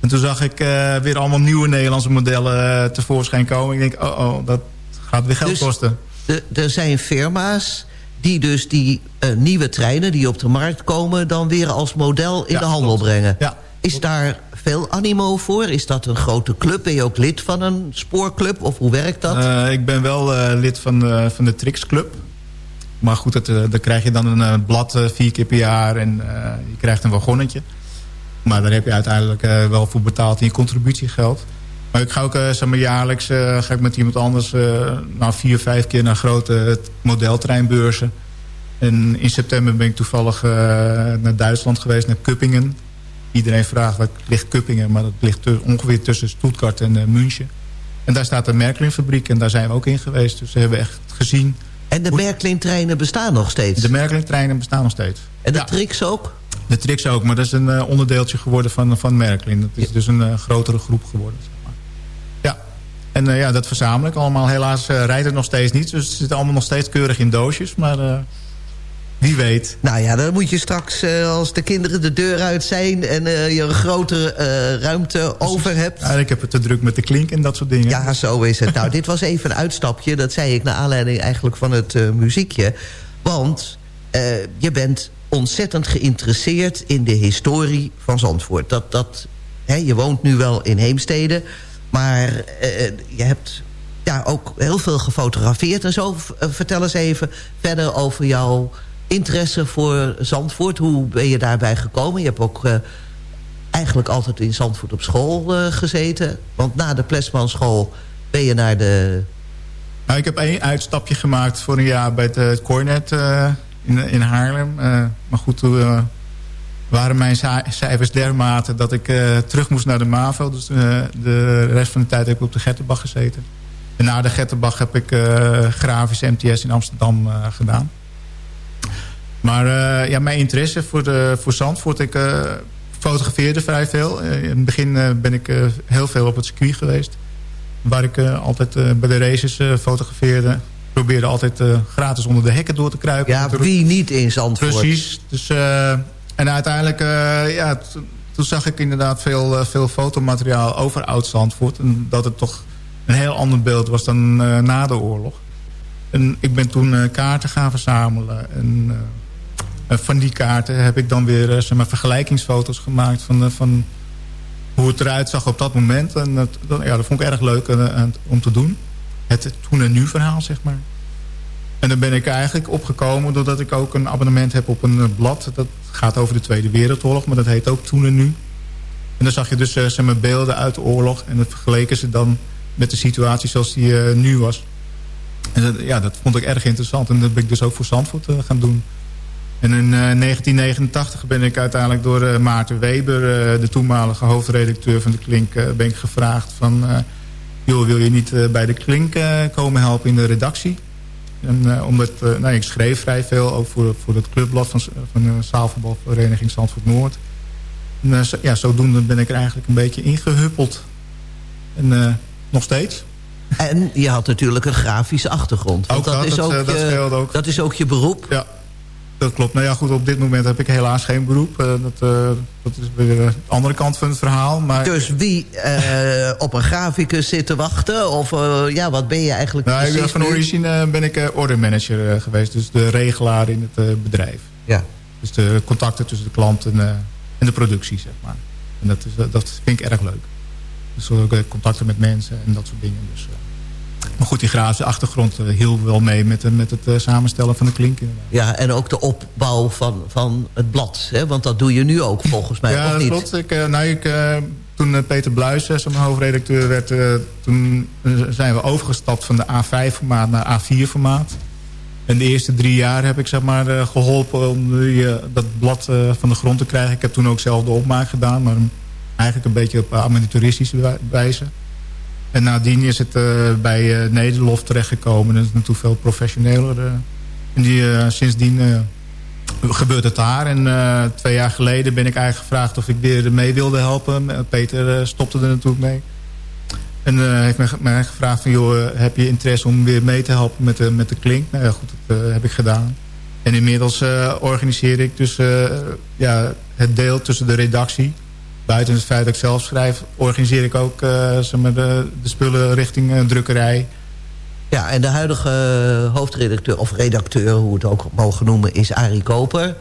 En toen zag ik weer allemaal nieuwe Nederlandse modellen tevoorschijn komen. Ik denk, oh, oh dat gaat weer geld Dus- kosten. Er zijn firma's die dus die nieuwe treinen die op de markt komen... dan weer als model in Ja, de handel klopt. brengen. Ja, is daar veel animo voor? Is dat een grote club? Ben je ook lid van een spoorclub? Of hoe werkt dat? Eh, ik ben wel eh, lid van, de van de Trix Club. Maar goed, dat, eh, daar krijg je dan een blad vier keer per jaar. En je krijgt een wagonnetje. Maar daar heb je uiteindelijk wel voor betaald in je contributiegeld. Maar ik ga ook zeg jaarlijks ga ik met iemand anders... nou, vier, vijf keer naar grote modeltreinbeurzen. En in september ben ik toevallig naar Duitsland geweest, naar Kuppingen. Iedereen vraagt, waar ligt Kuppingen? Maar dat ligt ongeveer tussen Stuttgart en eh, München. En daar staat de Merklin-fabriek en daar zijn we ook in geweest. Dus we hebben echt gezien... En de Merklin-treinen bestaan nog steeds? De Merklin-treinen bestaan nog steeds. En de Trix ook? De Trix ook, maar dat is een eh, onderdeeltje geworden van, van Merklin. Dat is dus een eh, grotere groep geworden. Zeg maar. Ja, en ja, dat verzamel ik allemaal. Helaas rijdt het nog steeds niet, dus het zit allemaal nog steeds keurig in doosjes. Maar wie weet. Nou ja, dan moet je straks, eh, als de kinderen de deur uit zijn... en eh, je een grotere eh, ruimte over hebt... Ja, ik heb het te druk met de klink en dat soort dingen. Ja, zo is het. Nou, dit was even een uitstapje. Dat zei ik naar aanleiding eigenlijk van het muziekje. Want je bent ontzettend geïnteresseerd in de historie van Zandvoort. Dat, dat, hè, je woont nu wel in Heemstede, maar je hebt ja, ook heel veel gefotografeerd en zo. Vertel eens even verder over jouw interesse voor Zandvoort. Hoe ben je daarbij gekomen? Je hebt ook eh, eigenlijk altijd in Zandvoort op school eh, gezeten. Want na de Plesmanschool ben je naar de... Nou, ik heb één uitstapje gemaakt voor een jaar bij het, eh, Cornet in, in Haarlem. Maar goed, toen waren mijn cijfers dermate dat ik terug moest naar de MAVO. Dus de rest van de tijd heb ik op de Gettenbach gezeten. En na de Gettenbach heb ik grafisch MTS in Amsterdam gedaan. Maar eh, ja, mijn interesse voor, de, voor Zandvoort... Ik eh, fotografeerde vrij veel. Eh, in het begin eh, ben ik eh, heel veel op het circuit geweest. Waar ik eh, altijd eh, bij de races eh, fotografeerde. Probeerde altijd eh, gratis onder de hekken door te kruipen. Ja, wie niet in Zandvoort? Precies. Dus, eh, en uiteindelijk, eh, ja, toen zag ik inderdaad veel, eh, veel fotomateriaal over Oud-Zandvoort. En dat het toch een heel ander beeld was dan eh, na de oorlog. En ik ben toen eh, kaarten gaan verzamelen. En eh, en van die kaarten heb ik dan weer eh, zeg maar, vergelijkingsfoto's gemaakt... van, eh, van hoe het eruit zag op dat moment. En dat, ja, dat vond ik erg leuk eh, om te doen. Het toen en nu verhaal, zeg maar. En dan ben ik eigenlijk opgekomen doordat ik ook een abonnement heb op een eh, blad. Dat gaat over de Tweede Wereldoorlog, maar dat heet ook Toen en Nu. En dan zag je dus eh, zeg maar, beelden uit de oorlog. En dat vergeleken ze dan met de situatie zoals die eh, nu was. En dat, ja, dat vond ik erg interessant. En dat ben ik dus ook voor Zandvoort eh, gaan doen. En in eh, 1989 ben ik uiteindelijk door eh, Maarten Weber... eh, de toenmalige hoofdredacteur van de Klink... eh, ben ik gevraagd van... eh, joh, wil je niet eh, bij de Klink eh, komen helpen in de redactie? En, eh, omdat, eh, nou, ik schreef vrij veel, ook voor, voor het clubblad van, van de zaalvoetbalvereniging Zandvoort Noord. En, eh, zo, ja, zodoende ben ik er eigenlijk een beetje ingehuppeld. En eh, nog steeds. En je had natuurlijk een grafische achtergrond. Want Ook dat, dat, is ook eh, dat je, ook. dat is ook je beroep. Ja, dat klopt. Nou ja, goed, op dit moment heb ik helaas geen beroep. Eh, dat, eh, dat is weer de andere kant van het verhaal. Maar, Dus wie eh, op een graficus zit te wachten? Of ja, wat ben je eigenlijk nou, ik van origine ben ik ordermanager geweest. Dus de regelaar in het bedrijf. Ja. Dus de contacten tussen de klant en, en de productie, zeg maar. En dat, is, dat vind ik erg leuk. Dus ook contacten met mensen en dat soort dingen. Dus. Maar goed, die grafische achtergrond eh, hielp wel mee met, eh, met het eh, samenstellen van de klink. inderdaad. Ja, en ook de opbouw van, van het blad. Hè? Want dat doe je nu ook volgens mij, ja, of niet? klopt. Ik, nou, ik, toen Peter Bluis mijn hoofdredacteur werd... toen zijn we overgestapt van de A5-formaat naar A4-formaat. En de eerste drie jaar heb ik zeg maar, eh, geholpen om dat blad van de grond te krijgen. Ik heb toen ook zelf de opmaak gedaan, maar eigenlijk een beetje op amateuristische wij- wijze. En nadien is het eh, bij uh, Nederlof terechtgekomen. En dat is natuurlijk veel professioneler. eh. en die, eh, sindsdien eh, gebeurt het daar. En eh, twee jaar geleden ben ik eigenlijk gevraagd of ik weer mee wilde helpen. Eh, Peter eh, stopte er natuurlijk mee. En eh, heeft mij, mij gevraagd van, joh, eh, heb je interesse om weer mee te helpen met de, met de klink? Nou goed, dat eh, heb ik gedaan. En inmiddels eh, organiseer ik dus eh, ja, het deel tussen de redactie. Buiten het feit dat ik zelf schrijf, organiseer ik ook eh, zeg maar de, de spullen richting eh, drukkerij. Ja, en de huidige eh, hoofdredacteur, of redacteur, hoe we het ook mogen noemen, is Arie Koper.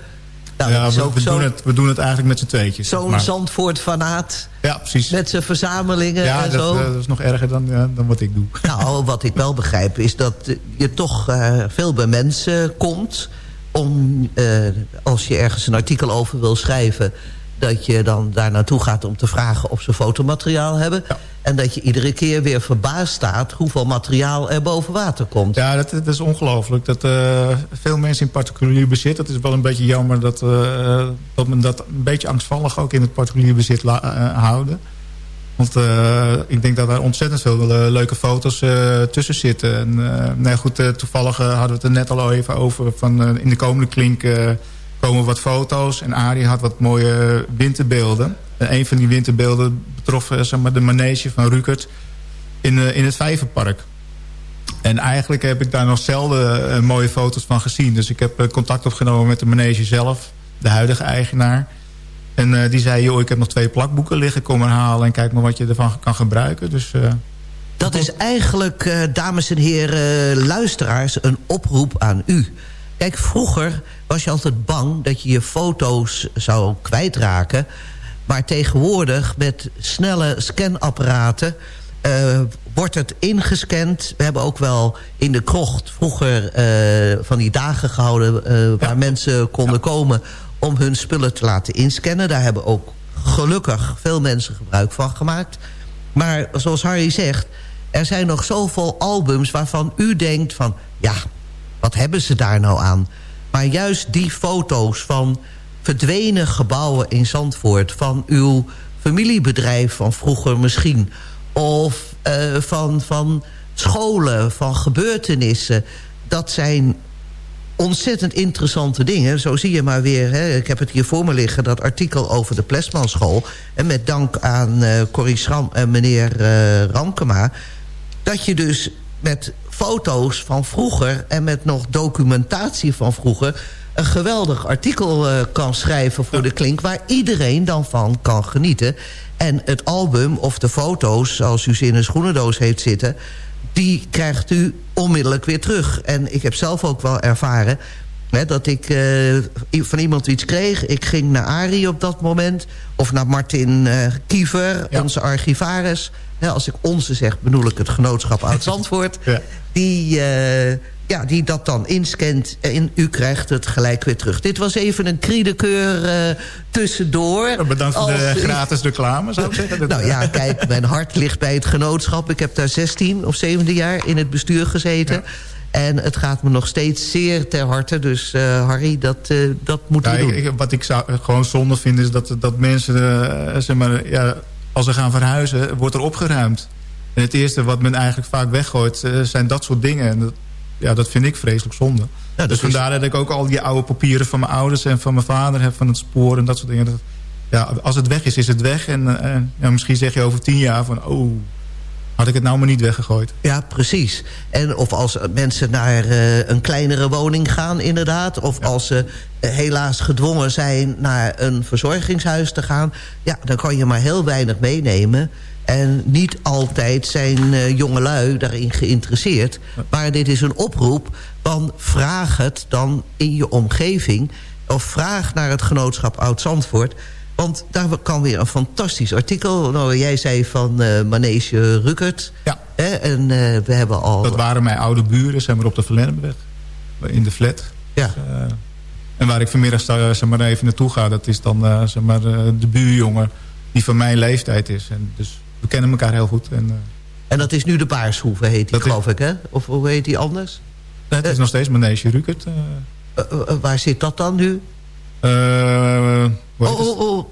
Nou, ja, we, we doen het, we doen het eigenlijk met z'n tweetjes. zo'n. Zandvoort-fanaat. Ja, precies. Met zijn verzamelingen Ja, en dat, zo. dat is nog erger dan, ja, dan wat ik doe. Nou, wat ik wel begrijp is dat je toch veel bij mensen komt... om, als je ergens een artikel over wil schrijven... dat je dan daar naartoe gaat om te vragen of ze fotomateriaal hebben... en dat je iedere keer weer verbaasd staat... hoeveel materiaal er boven water komt. Ja, dat, dat is ongelooflijk. Dat eh, veel mensen in particulier bezit. Dat is wel een beetje jammer dat, eh, dat men dat een beetje angstvallig ook in het particulier bezit eh, houden. Want ik denk dat daar ontzettend veel leuke foto's tussen zitten. En, nee, goed, toevallig hadden we het er net al even over. Van, in de komende klink komen wat foto's. En Arie had wat mooie winterbeelden. En een van die winterbeelden betrof eh, zeg maar, de manege van Rukert in, eh, in het Vijverpark. En eigenlijk heb ik daar nog zelden eh, mooie foto's van gezien. Dus ik heb contact opgenomen met de manege zelf, de huidige eigenaar. En die zei, joh, ik heb nog twee plakboeken liggen, kom maar halen... en kijk maar wat je ervan kan gebruiken. Dus, Dat is eigenlijk, dames en heren luisteraars, een oproep aan u. Kijk, vroeger was je altijd bang dat je je foto's zou kwijtraken. Maar tegenwoordig met snelle scanapparaten... eh, wordt het ingescand. We hebben ook wel in de krocht vroeger eh, van die dagen gehouden... eh, waar mensen konden komen om hun spullen te laten inscannen. Daar hebben ook gelukkig veel mensen gebruik van gemaakt. Maar zoals Harry zegt, er zijn nog zoveel albums waarvan u denkt van... ja, wat hebben ze daar nou aan? Maar juist die foto's van verdwenen gebouwen in Zandvoort... van uw familiebedrijf van vroeger misschien... of eh, van, van scholen, van gebeurtenissen... dat zijn ontzettend interessante dingen. Zo zie je maar weer, hè, ik heb het hier voor me liggen... dat artikel over de Plesmanschool. En met dank aan eh Corrie Schram en meneer eh Ramkema... dat je dus met foto's van vroeger... en met nog documentatie van vroeger... een geweldig artikel eh, kan schrijven voor de Klink... waar iedereen dan van kan genieten. En het album of de foto's, zoals u ze in een schoenendoos heeft zitten... die krijgt u onmiddellijk weer terug. En ik heb zelf ook wel ervaren... Hè, dat ik eh, van iemand iets kreeg. Ik ging naar Arie op dat moment. Of naar Martin eh, Kiever, onze archivaris. Als ik onze zeg, bedoel ik het genootschap Oud-Zandvoort. Die, eh, ja, die dat dan inscant en u krijgt het gelijk weer terug. Dit was even een kriedekeur eh, tussendoor. Bedankt voor de Als- gratis reclame, zou ik zeggen. nou ja, kijk, mijn hart ligt bij het genootschap. Ik heb daar 16 of 17 jaar in het bestuur gezeten. En het gaat me nog steeds zeer ter harte. Dus eh, Harry, dat, dat moeten Ja, doen. ik, wat ik zou, gewoon zonde vind is dat, dat mensen, zeg maar, ja, als ze gaan verhuizen, wordt er opgeruimd. En het eerste wat men eigenlijk vaak weggooit, eh, zijn dat soort dingen. En dat, ja, dat vind ik vreselijk zonde. dus is- vandaar dat ik ook al die oude papieren van mijn ouders en van mijn vader heb, van het spoor en dat soort dingen. Dat, ja, als het weg is, is het weg. En eh, ja, misschien zeg je over tien jaar van, oh, had ik het nou maar niet weggegooid. Ja, precies. En of als mensen naar eh, een kleinere woning gaan, inderdaad. Of als ze helaas gedwongen zijn naar een verzorgingshuis te gaan. Ja, dan kan je maar heel weinig meenemen. En niet altijd zijn eh jongelui daarin geïnteresseerd. Maar dit is een oproep van vraag het dan in je omgeving. Of vraag naar het genootschap Oud-Zandvoort. Want daar kan weer een fantastisch artikel. Nou, jij zei van eh Manege Ruckert. Ja. Hè, en eh, we hebben al... Dat waren mijn oude buren, zeg maar, op de Verlennenweg. In de flat. Ja. Dus, en waar ik vanmiddag zeg maar, even naartoe ga... dat is dan zeg maar, de buurjongen die van mijn leeftijd is. En dus we kennen elkaar heel goed. En, eh, En dat is nu de Baarshoeve, heet die, geloof ik, hè? Of hoe heet die anders? het is nog steeds Manege Rukert. eh. Eh, eh, eh, waar zit dat dan nu? Eh, heet Oh, oh, oh.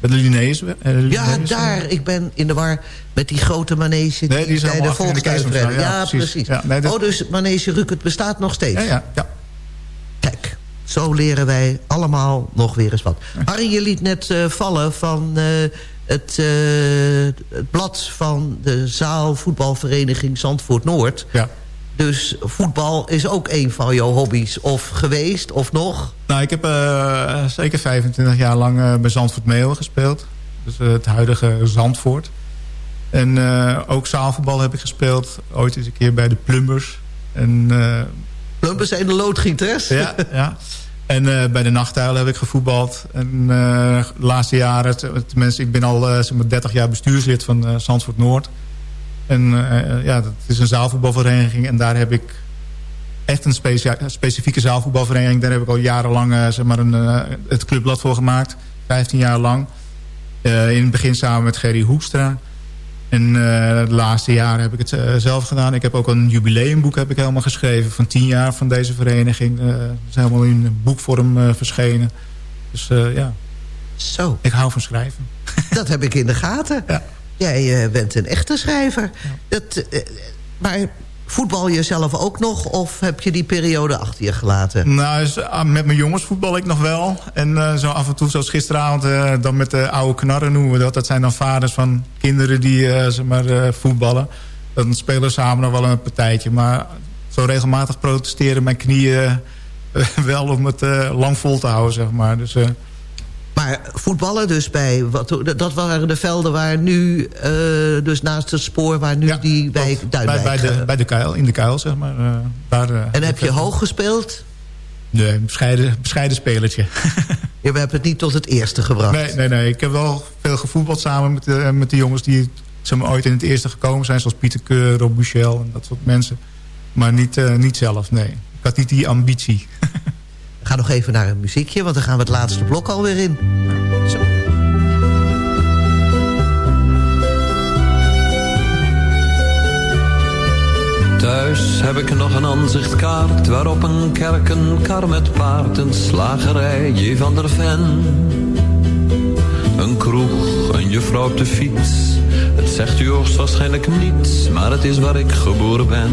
het? De Linnaeus. eh, Ja, daar. Ik ben in de war met die grote manege Nee, die is bij de. Keesomstraat. Ja, Ja, precies. precies. Ja, nee, dat- Oh, dus manege Ruckert bestaat nog steeds? Ja, ja, ja. Kijk, zo leren wij allemaal nog weer eens wat. Harry, je liet net eh, vallen van eh, het, eh, het blad van de zaal voetbalvereniging Zandvoort Noord. Ja. Dus voetbal is ook een van jouw hobby's. Of geweest, of nog? Nou, ik heb eh, zeker 25 jaar lang eh, bij Zandvoort Meeuwen gespeeld. Dus het huidige Zandvoort. En ook zaalvoetbal heb ik gespeeld. Ooit eens een keer bij de Plumbers. En, Plumbers zijn de loodgieters. ja, ja. En eh, bij de Nachtuilen heb ik gevoetbald. En eh, de laatste jaren, tenminste, ik ben al eh, zeg maar 30 jaar bestuurslid van Zandvoort Noord. En ja, dat is een zaalvoetbalvereniging. En daar heb ik echt een specifieke zaalvoetbalvereniging. Daar heb ik al jarenlang zeg maar een, het clubblad voor gemaakt. 15 jaar lang. In het begin samen met Gerry Hoekstra. En eh, de laatste jaren heb ik het eh, zelf gedaan. Ik heb ook een jubileumboek heb ik helemaal geschreven... van 10 jaar van deze vereniging. Eh, dat is helemaal in boekvorm verschenen. Dus ja, Zo, ik hou van schrijven. dat heb ik in de gaten. Jij eh, bent een echte schrijver. Dat, maar voetbal je zelf ook nog? Of heb je die periode achter je gelaten? Nou, ah, met mijn jongens voetbal ik nog wel. En eh, zo af en toe, zoals gisteravond, eh, dan met de oude knarren noemen we dat. Dat zijn dan vaders van kinderen die eh, zeg maar, voetballen. Dan spelen we samen nog wel een partijtje. Maar zo regelmatig protesteren mijn knieën wel om het lang vol te houden, zeg maar. Dus Maar voetballen dus bij... Wat, dat waren de velden waar nu... eh, dus naast het spoor waar nu die bij, Bij, Duinwijk... bij, de, eh, bij de kuil, in de kuil, zeg maar. eh, eh, en heb je hoog gespeeld? Nee, een bescheiden, bescheiden spelertje. Je hebt het niet tot het eerste gebracht. Nee, nee, nee. Ik heb wel veel gevoetbald samen met de, met de jongens... die zeg maar, ooit in het eerste gekomen zijn. Zoals Pieter Keur, Rob Buchel en dat soort mensen. Maar niet, niet zelf, nee. Ik had niet die ambitie. Gaan nog even naar een muziekje, want dan gaan we het laatste blok alweer in. Zo. Thuis heb ik nog een aanzichtkaart waarop een kerk, een kar met paard, een slagerij, J. van der Ven. Een kroeg, een juffrouw op de fiets. Het zegt u hoogstwaarschijnlijk niets, maar het is waar ik geboren ben.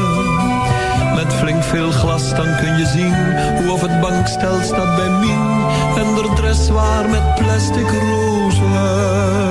Veel glas dan kun je zien hoe of het bankstel staat bij Mien. En de dress waar met plastic rozen.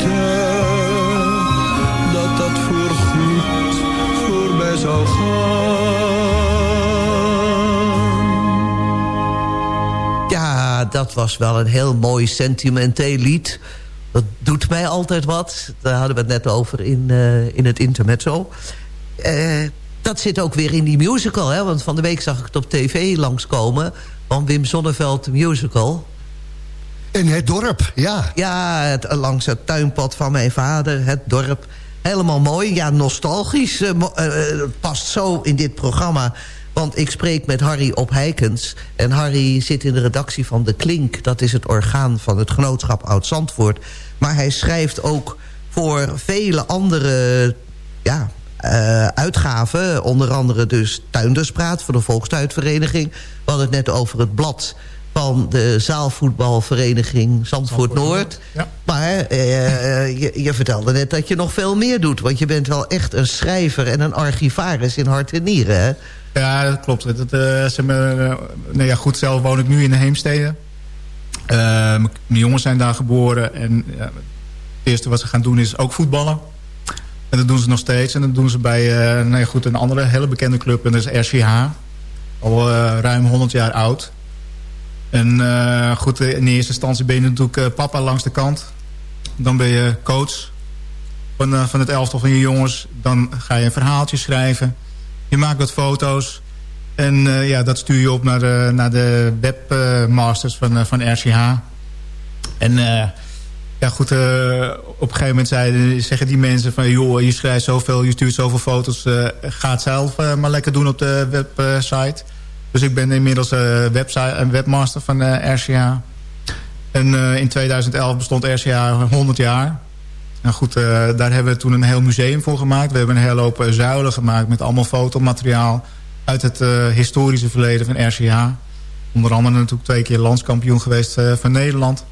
dat was wel een heel mooi sentimenteel lied. Dat doet mij altijd wat. Daar hadden we het net over in, eh, in het intermezzo. Eh dat zit ook weer in die musical. Hè? Want van de week zag ik het op tv langskomen. Van Wim Sonneveld, de musical. En het dorp, ja. Ja, het, langs het tuinpad van mijn vader, het dorp. Helemaal mooi, ja, nostalgisch. het past zo in dit programma. Want ik spreek met Harry op Heikens. En Harry zit in de redactie van De Klink. Dat is het orgaan van het genootschap Oud-Zandvoort. Maar hij schrijft ook voor vele andere ja, eh, uitgaven. Onder andere dus Tuinderspraat voor de Volkstuitvereniging. We hadden het net over het blad van de zaalvoetbalvereniging Zandvoort Noord. Maar eh, je, je vertelde net dat je nog veel meer doet. Want je bent wel echt een schrijver en een archivaris in hart en nieren. Hè? Ja, dat klopt. Dat, eh, ze me, eh, nee, ja, goed, zelf woon ik nu in de Heemstede. Eh, mijn jongens zijn daar geboren. En het eerste wat ze gaan doen is ook voetballen. En dat doen ze nog steeds. En dat doen ze bij nee, goed, een andere hele bekende club. En dat is RCH. Al ruim 100 jaar oud. En goed, in eerste instantie ben je natuurlijk papa langs de kant. Dan ben je coach van, van het elftal van je jongens. Dan ga je een verhaaltje schrijven. Je maakt wat foto's. En eh, ja, dat stuur je op naar de, naar de webmasters van, eh, van RCH. En eh, ja, goed, op een gegeven moment zeiden, zeggen die mensen van... joh, je schrijft zoveel, je stuurt zoveel foto's... ga het zelf maar lekker doen op de website. dus ik ben inmiddels website, webmaster van RCA. En in 2011 bestond RCA 100 jaar. Nou goed, eh, daar hebben we toen een heel museum voor gemaakt. We hebben een hele hoop eh, zuilen gemaakt met allemaal fotomateriaal... uit het eh, historische verleden van RCA. Onder andere natuurlijk twee keer landskampioen geweest van Nederland.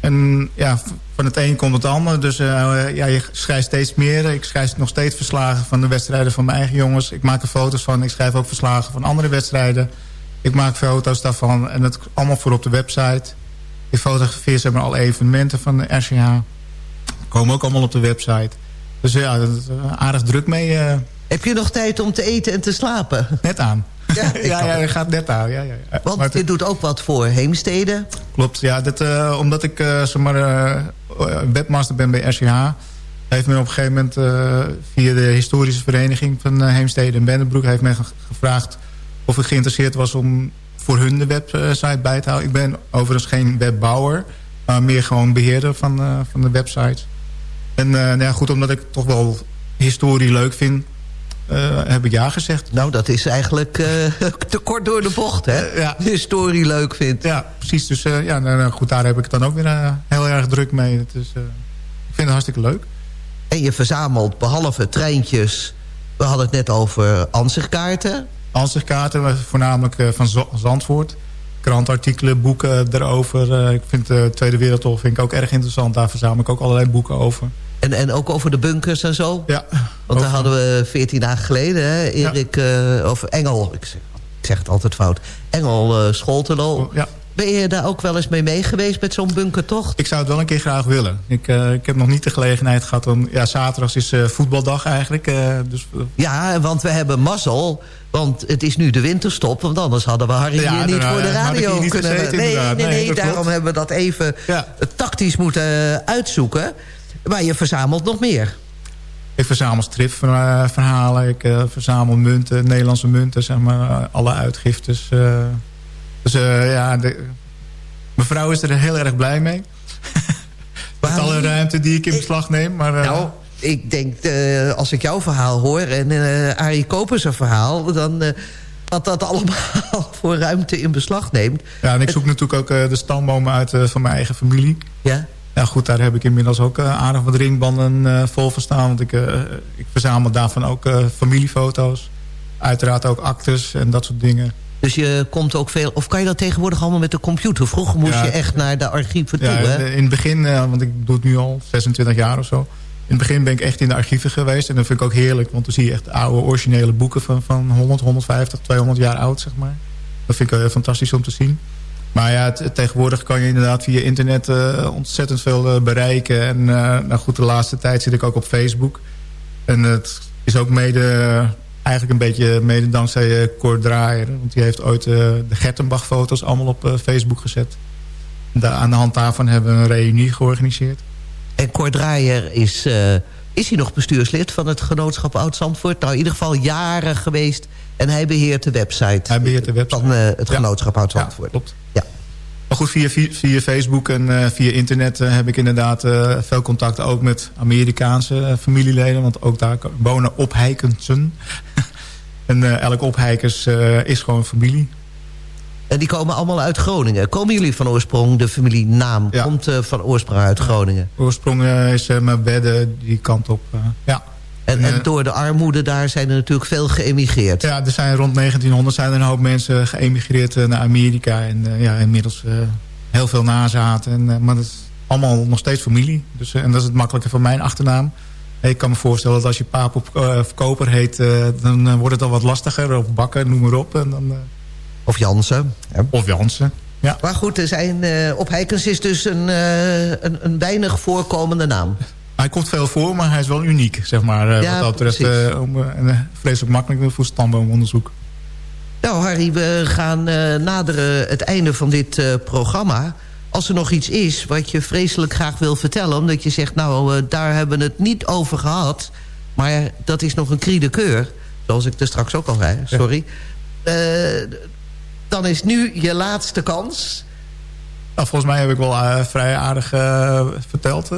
En ja, van het een komt het ander. Dus ja, je schrijft steeds meer. Ik schrijf nog steeds verslagen van de wedstrijden van mijn eigen jongens. Ik maak er foto's van. Ik schrijf ook verslagen van andere wedstrijden. Ik maak foto's daarvan. En dat allemaal voor op de website. Ik fotografeer zeg maar, alle evenementen van de RCH. Komen ook allemaal op de website. Dus ja, dat is eh, aardig druk mee. eh. Heb je nog tijd om te eten en te slapen? Net aan. Ja, ja, gaat net aan. Ja, ja, ja. Want het- je doet ook wat voor Heemstede. Klopt, ja. Dat, eh, omdat ik eh, zeg maar, webmaster ben bij RCH... heeft men op een gegeven moment via de historische vereniging van Heemstede en Bennebroek... heeft men ge- gevraagd of ik geïnteresseerd was om voor hun de website bij te houden. Ik ben overigens geen webbouwer, maar meer gewoon beheerder van, van de websites. En eh, nou ja, goed, omdat ik toch wel historie leuk vind... eh, heb ik ja gezegd. Nou, dat is eigenlijk eh, te kort door de bocht, hè? ja. Historie leuk vindt. Ja, precies. Dus ja, nou, nou, goed, daar heb ik het dan ook weer heel erg druk mee. Het is, ik vind het hartstikke leuk. En je verzamelt behalve treintjes... We hadden het net over ansichtkaarten. Ansichtkaarten, voornamelijk van Zandvoort. Krantartikelen, boeken erover. Ik vind de Tweede Wereldoorlog vind ik ook erg interessant. Daar verzamel ik ook allerlei boeken over. En, en ook over de bunkers en zo? Ja. Want daar hadden we veertien dagen geleden, hè, Erik, eh, of Engel, ik zeg, ik zeg het altijd fout, Engel uh, Scholtelo. Ja. Ben je daar ook wel eens mee mee geweest met zo'n bunkertocht? Ik zou het wel een keer graag willen. Ik, uh, ik heb nog niet de gelegenheid gehad om... Ja, zaterdags is uh, voetbaldag eigenlijk. Uh, dus, ja, want we hebben mazzel. Want het is nu de winterstop. Want anders hadden we Harry ja, hier niet voor de radio kunnen... Gezeten, nee, nee, nee, nee, daarom klopt. hebben we dat even ja. tactisch moeten uitzoeken. Maar je verzamelt nog meer. Ik verzamel stripverhalen. Ik uh, verzamel munten, Nederlandse munten, zeg maar. alle uitgiftes. Uh, dus uh, ja, de, mevrouw is er heel erg blij mee. Met alle ruimte die ik in beslag neem. Maar, nou, ik denk, als ik jouw verhaal hoor... en Arie Kopers verhaal... dan wat dat allemaal voor ruimte in beslag neemt. Ja, en ik zoek het... natuurlijk ook de stambomen uit van mijn eigen familie. Ja? Ja, goed, daar heb ik inmiddels ook aardig wat ringbanden vol van staan. Want ik, ik verzamel daarvan ook familiefoto's. Uiteraard ook actes en dat soort dingen. Dus je komt ook veel... Of kan je dat tegenwoordig allemaal met de computer? Vroeger moest ja, je echt naar de archieven toe, ja, hè? In het begin, want ik doe het nu al 26 jaar of zo. In het begin ben ik echt in de archieven geweest. En dat vind ik ook heerlijk. Want dan zie je echt oude originele boeken van, van 100, 150, 200 jaar oud, zeg maar. Dat vind ik fantastisch om te zien. Maar ja, tegenwoordig kan je inderdaad via internet uh, ontzettend veel uh, bereiken. En nou goed, de laatste tijd zit ik ook op Facebook. En het is ook mede eigenlijk een beetje mede dankzij Cor Draaier. Want die heeft ooit de Gertenbach-foto's allemaal op Facebook gezet. Daar, aan de hand daarvan hebben we een reunie georganiseerd. En Cor Draaier is, is hij nog bestuurslid van het genootschap Oud-Zandvoort? Nou, in ieder geval jaren geweest. En hij beheert de website. Hij beheert de website. Van het ja. genootschap Oud-Zandvoort. Ja, klopt. Ja. Maar goed, via, via Facebook en via internet heb ik inderdaad veel contact ook met Amerikaanse familieleden. Want ook daar wonen opheikensen. En elk opheikers is gewoon familie. En die komen allemaal uit Groningen. Komen jullie van oorsprong, de familie Naam, ja. komt van oorsprong uit Groningen? Oorsprong is mijn bedden die kant op, ja. En, en, door de armoede daar zijn er natuurlijk veel geëmigreerd. Ja, er zijn rond 1900 zijn er een hoop mensen geëmigreerd naar Amerika. En ja, inmiddels heel veel nazaten. En, maar dat is allemaal nog steeds familie. Dus, en dat is het makkelijke van mijn achternaam. Ik kan me voorstellen dat als je paap op uh, koper heet... Uh, dan uh, wordt het al wat lastiger. Of bakken, noem maar op. En dan, of Jansen. Ja. Of Jansen, ja. Maar goed, er zijn, op Heikens is dus een, een, een, weinig voorkomende naam. Hij komt veel voor, maar hij is wel uniek, zeg maar. Ja, wat dat betreft. en vreselijk makkelijk voor stamboomonderzoek. Nou, Harry, we gaan naderen het einde van dit programma... als er nog iets is wat je vreselijk graag wil vertellen... omdat je zegt, nou, uh, daar hebben we het niet over gehad... maar dat is nog een cri de keur, zoals ik er straks ook al zei, sorry... Dan is nu je laatste kans. Nou, volgens mij heb ik wel vrij aardig verteld.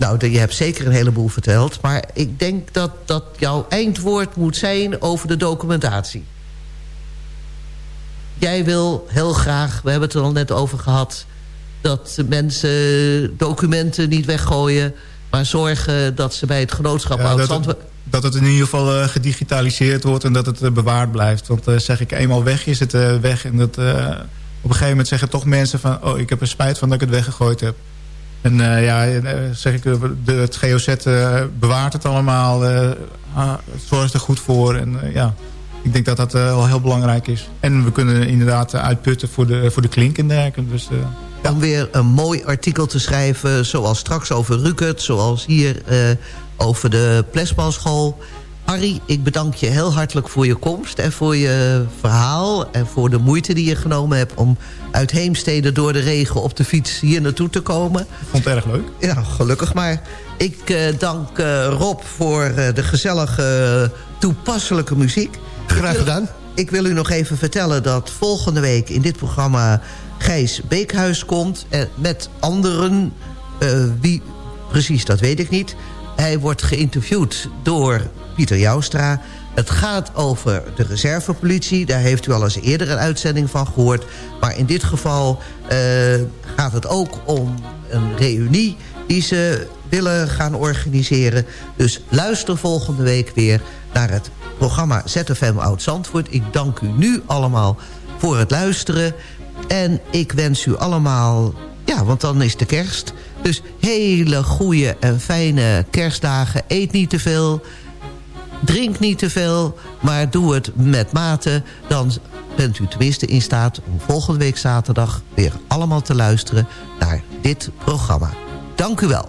Nou, je hebt zeker een heleboel verteld. Maar ik denk dat dat jouw eindwoord moet zijn over de documentatie. Jij wil heel graag, we hebben het er al net over gehad... dat mensen documenten niet weggooien... maar zorgen dat ze bij het genootschap ja, dat het in ieder geval uh, gedigitaliseerd wordt en dat het uh, bewaard blijft. Want uh, zeg ik eenmaal weg is het weg. En dat, op een gegeven moment zeggen toch mensen van... oh, ik heb er spijt van dat ik het weggegooid heb. En ja, zeg ik, de, het GOZ bewaart het allemaal. Ah, zorgt er goed voor. En ja, ik denk dat dat wel heel belangrijk is. En we kunnen inderdaad uitputten voor de, voor de klink en. Dus. Om weer een mooi artikel te schrijven, zoals straks over Rukert... zoals hier over de Plesmanschool. Harry, ik bedank je heel hartelijk voor je komst en voor je verhaal... en voor de moeite die je genomen hebt om uit Heemstede door de regen op de fiets hier naartoe te komen. Ik vond het erg leuk. Ja, gelukkig maar. Ik uh, dank uh, Rob voor uh, de gezellige, toepasselijke muziek. Graag gedaan. Ik wil u nog even vertellen dat volgende week in dit programma... Gijs Beekhuis komt en met anderen... wie precies, dat weet ik niet... Hij wordt geïnterviewd door Pieter. Het gaat over de reservepolitie. Daar heeft u al eens eerder een uitzending van gehoord. Maar in dit geval uh, gaat het ook om een reunie die ze willen gaan organiseren. Dus luister volgende week weer naar het programma ZFM Oud-Zandvoort. Ik dank u nu allemaal voor het luisteren. En ik wens u allemaal... Ja, want dan is de kerst... Dus hele goede en fijne kerstdagen. Eet niet te veel. Drink niet te veel. Maar doe het met mate. Dan bent u tenminste in staat om volgende week zaterdag... weer allemaal te luisteren naar dit programma. Dank u wel.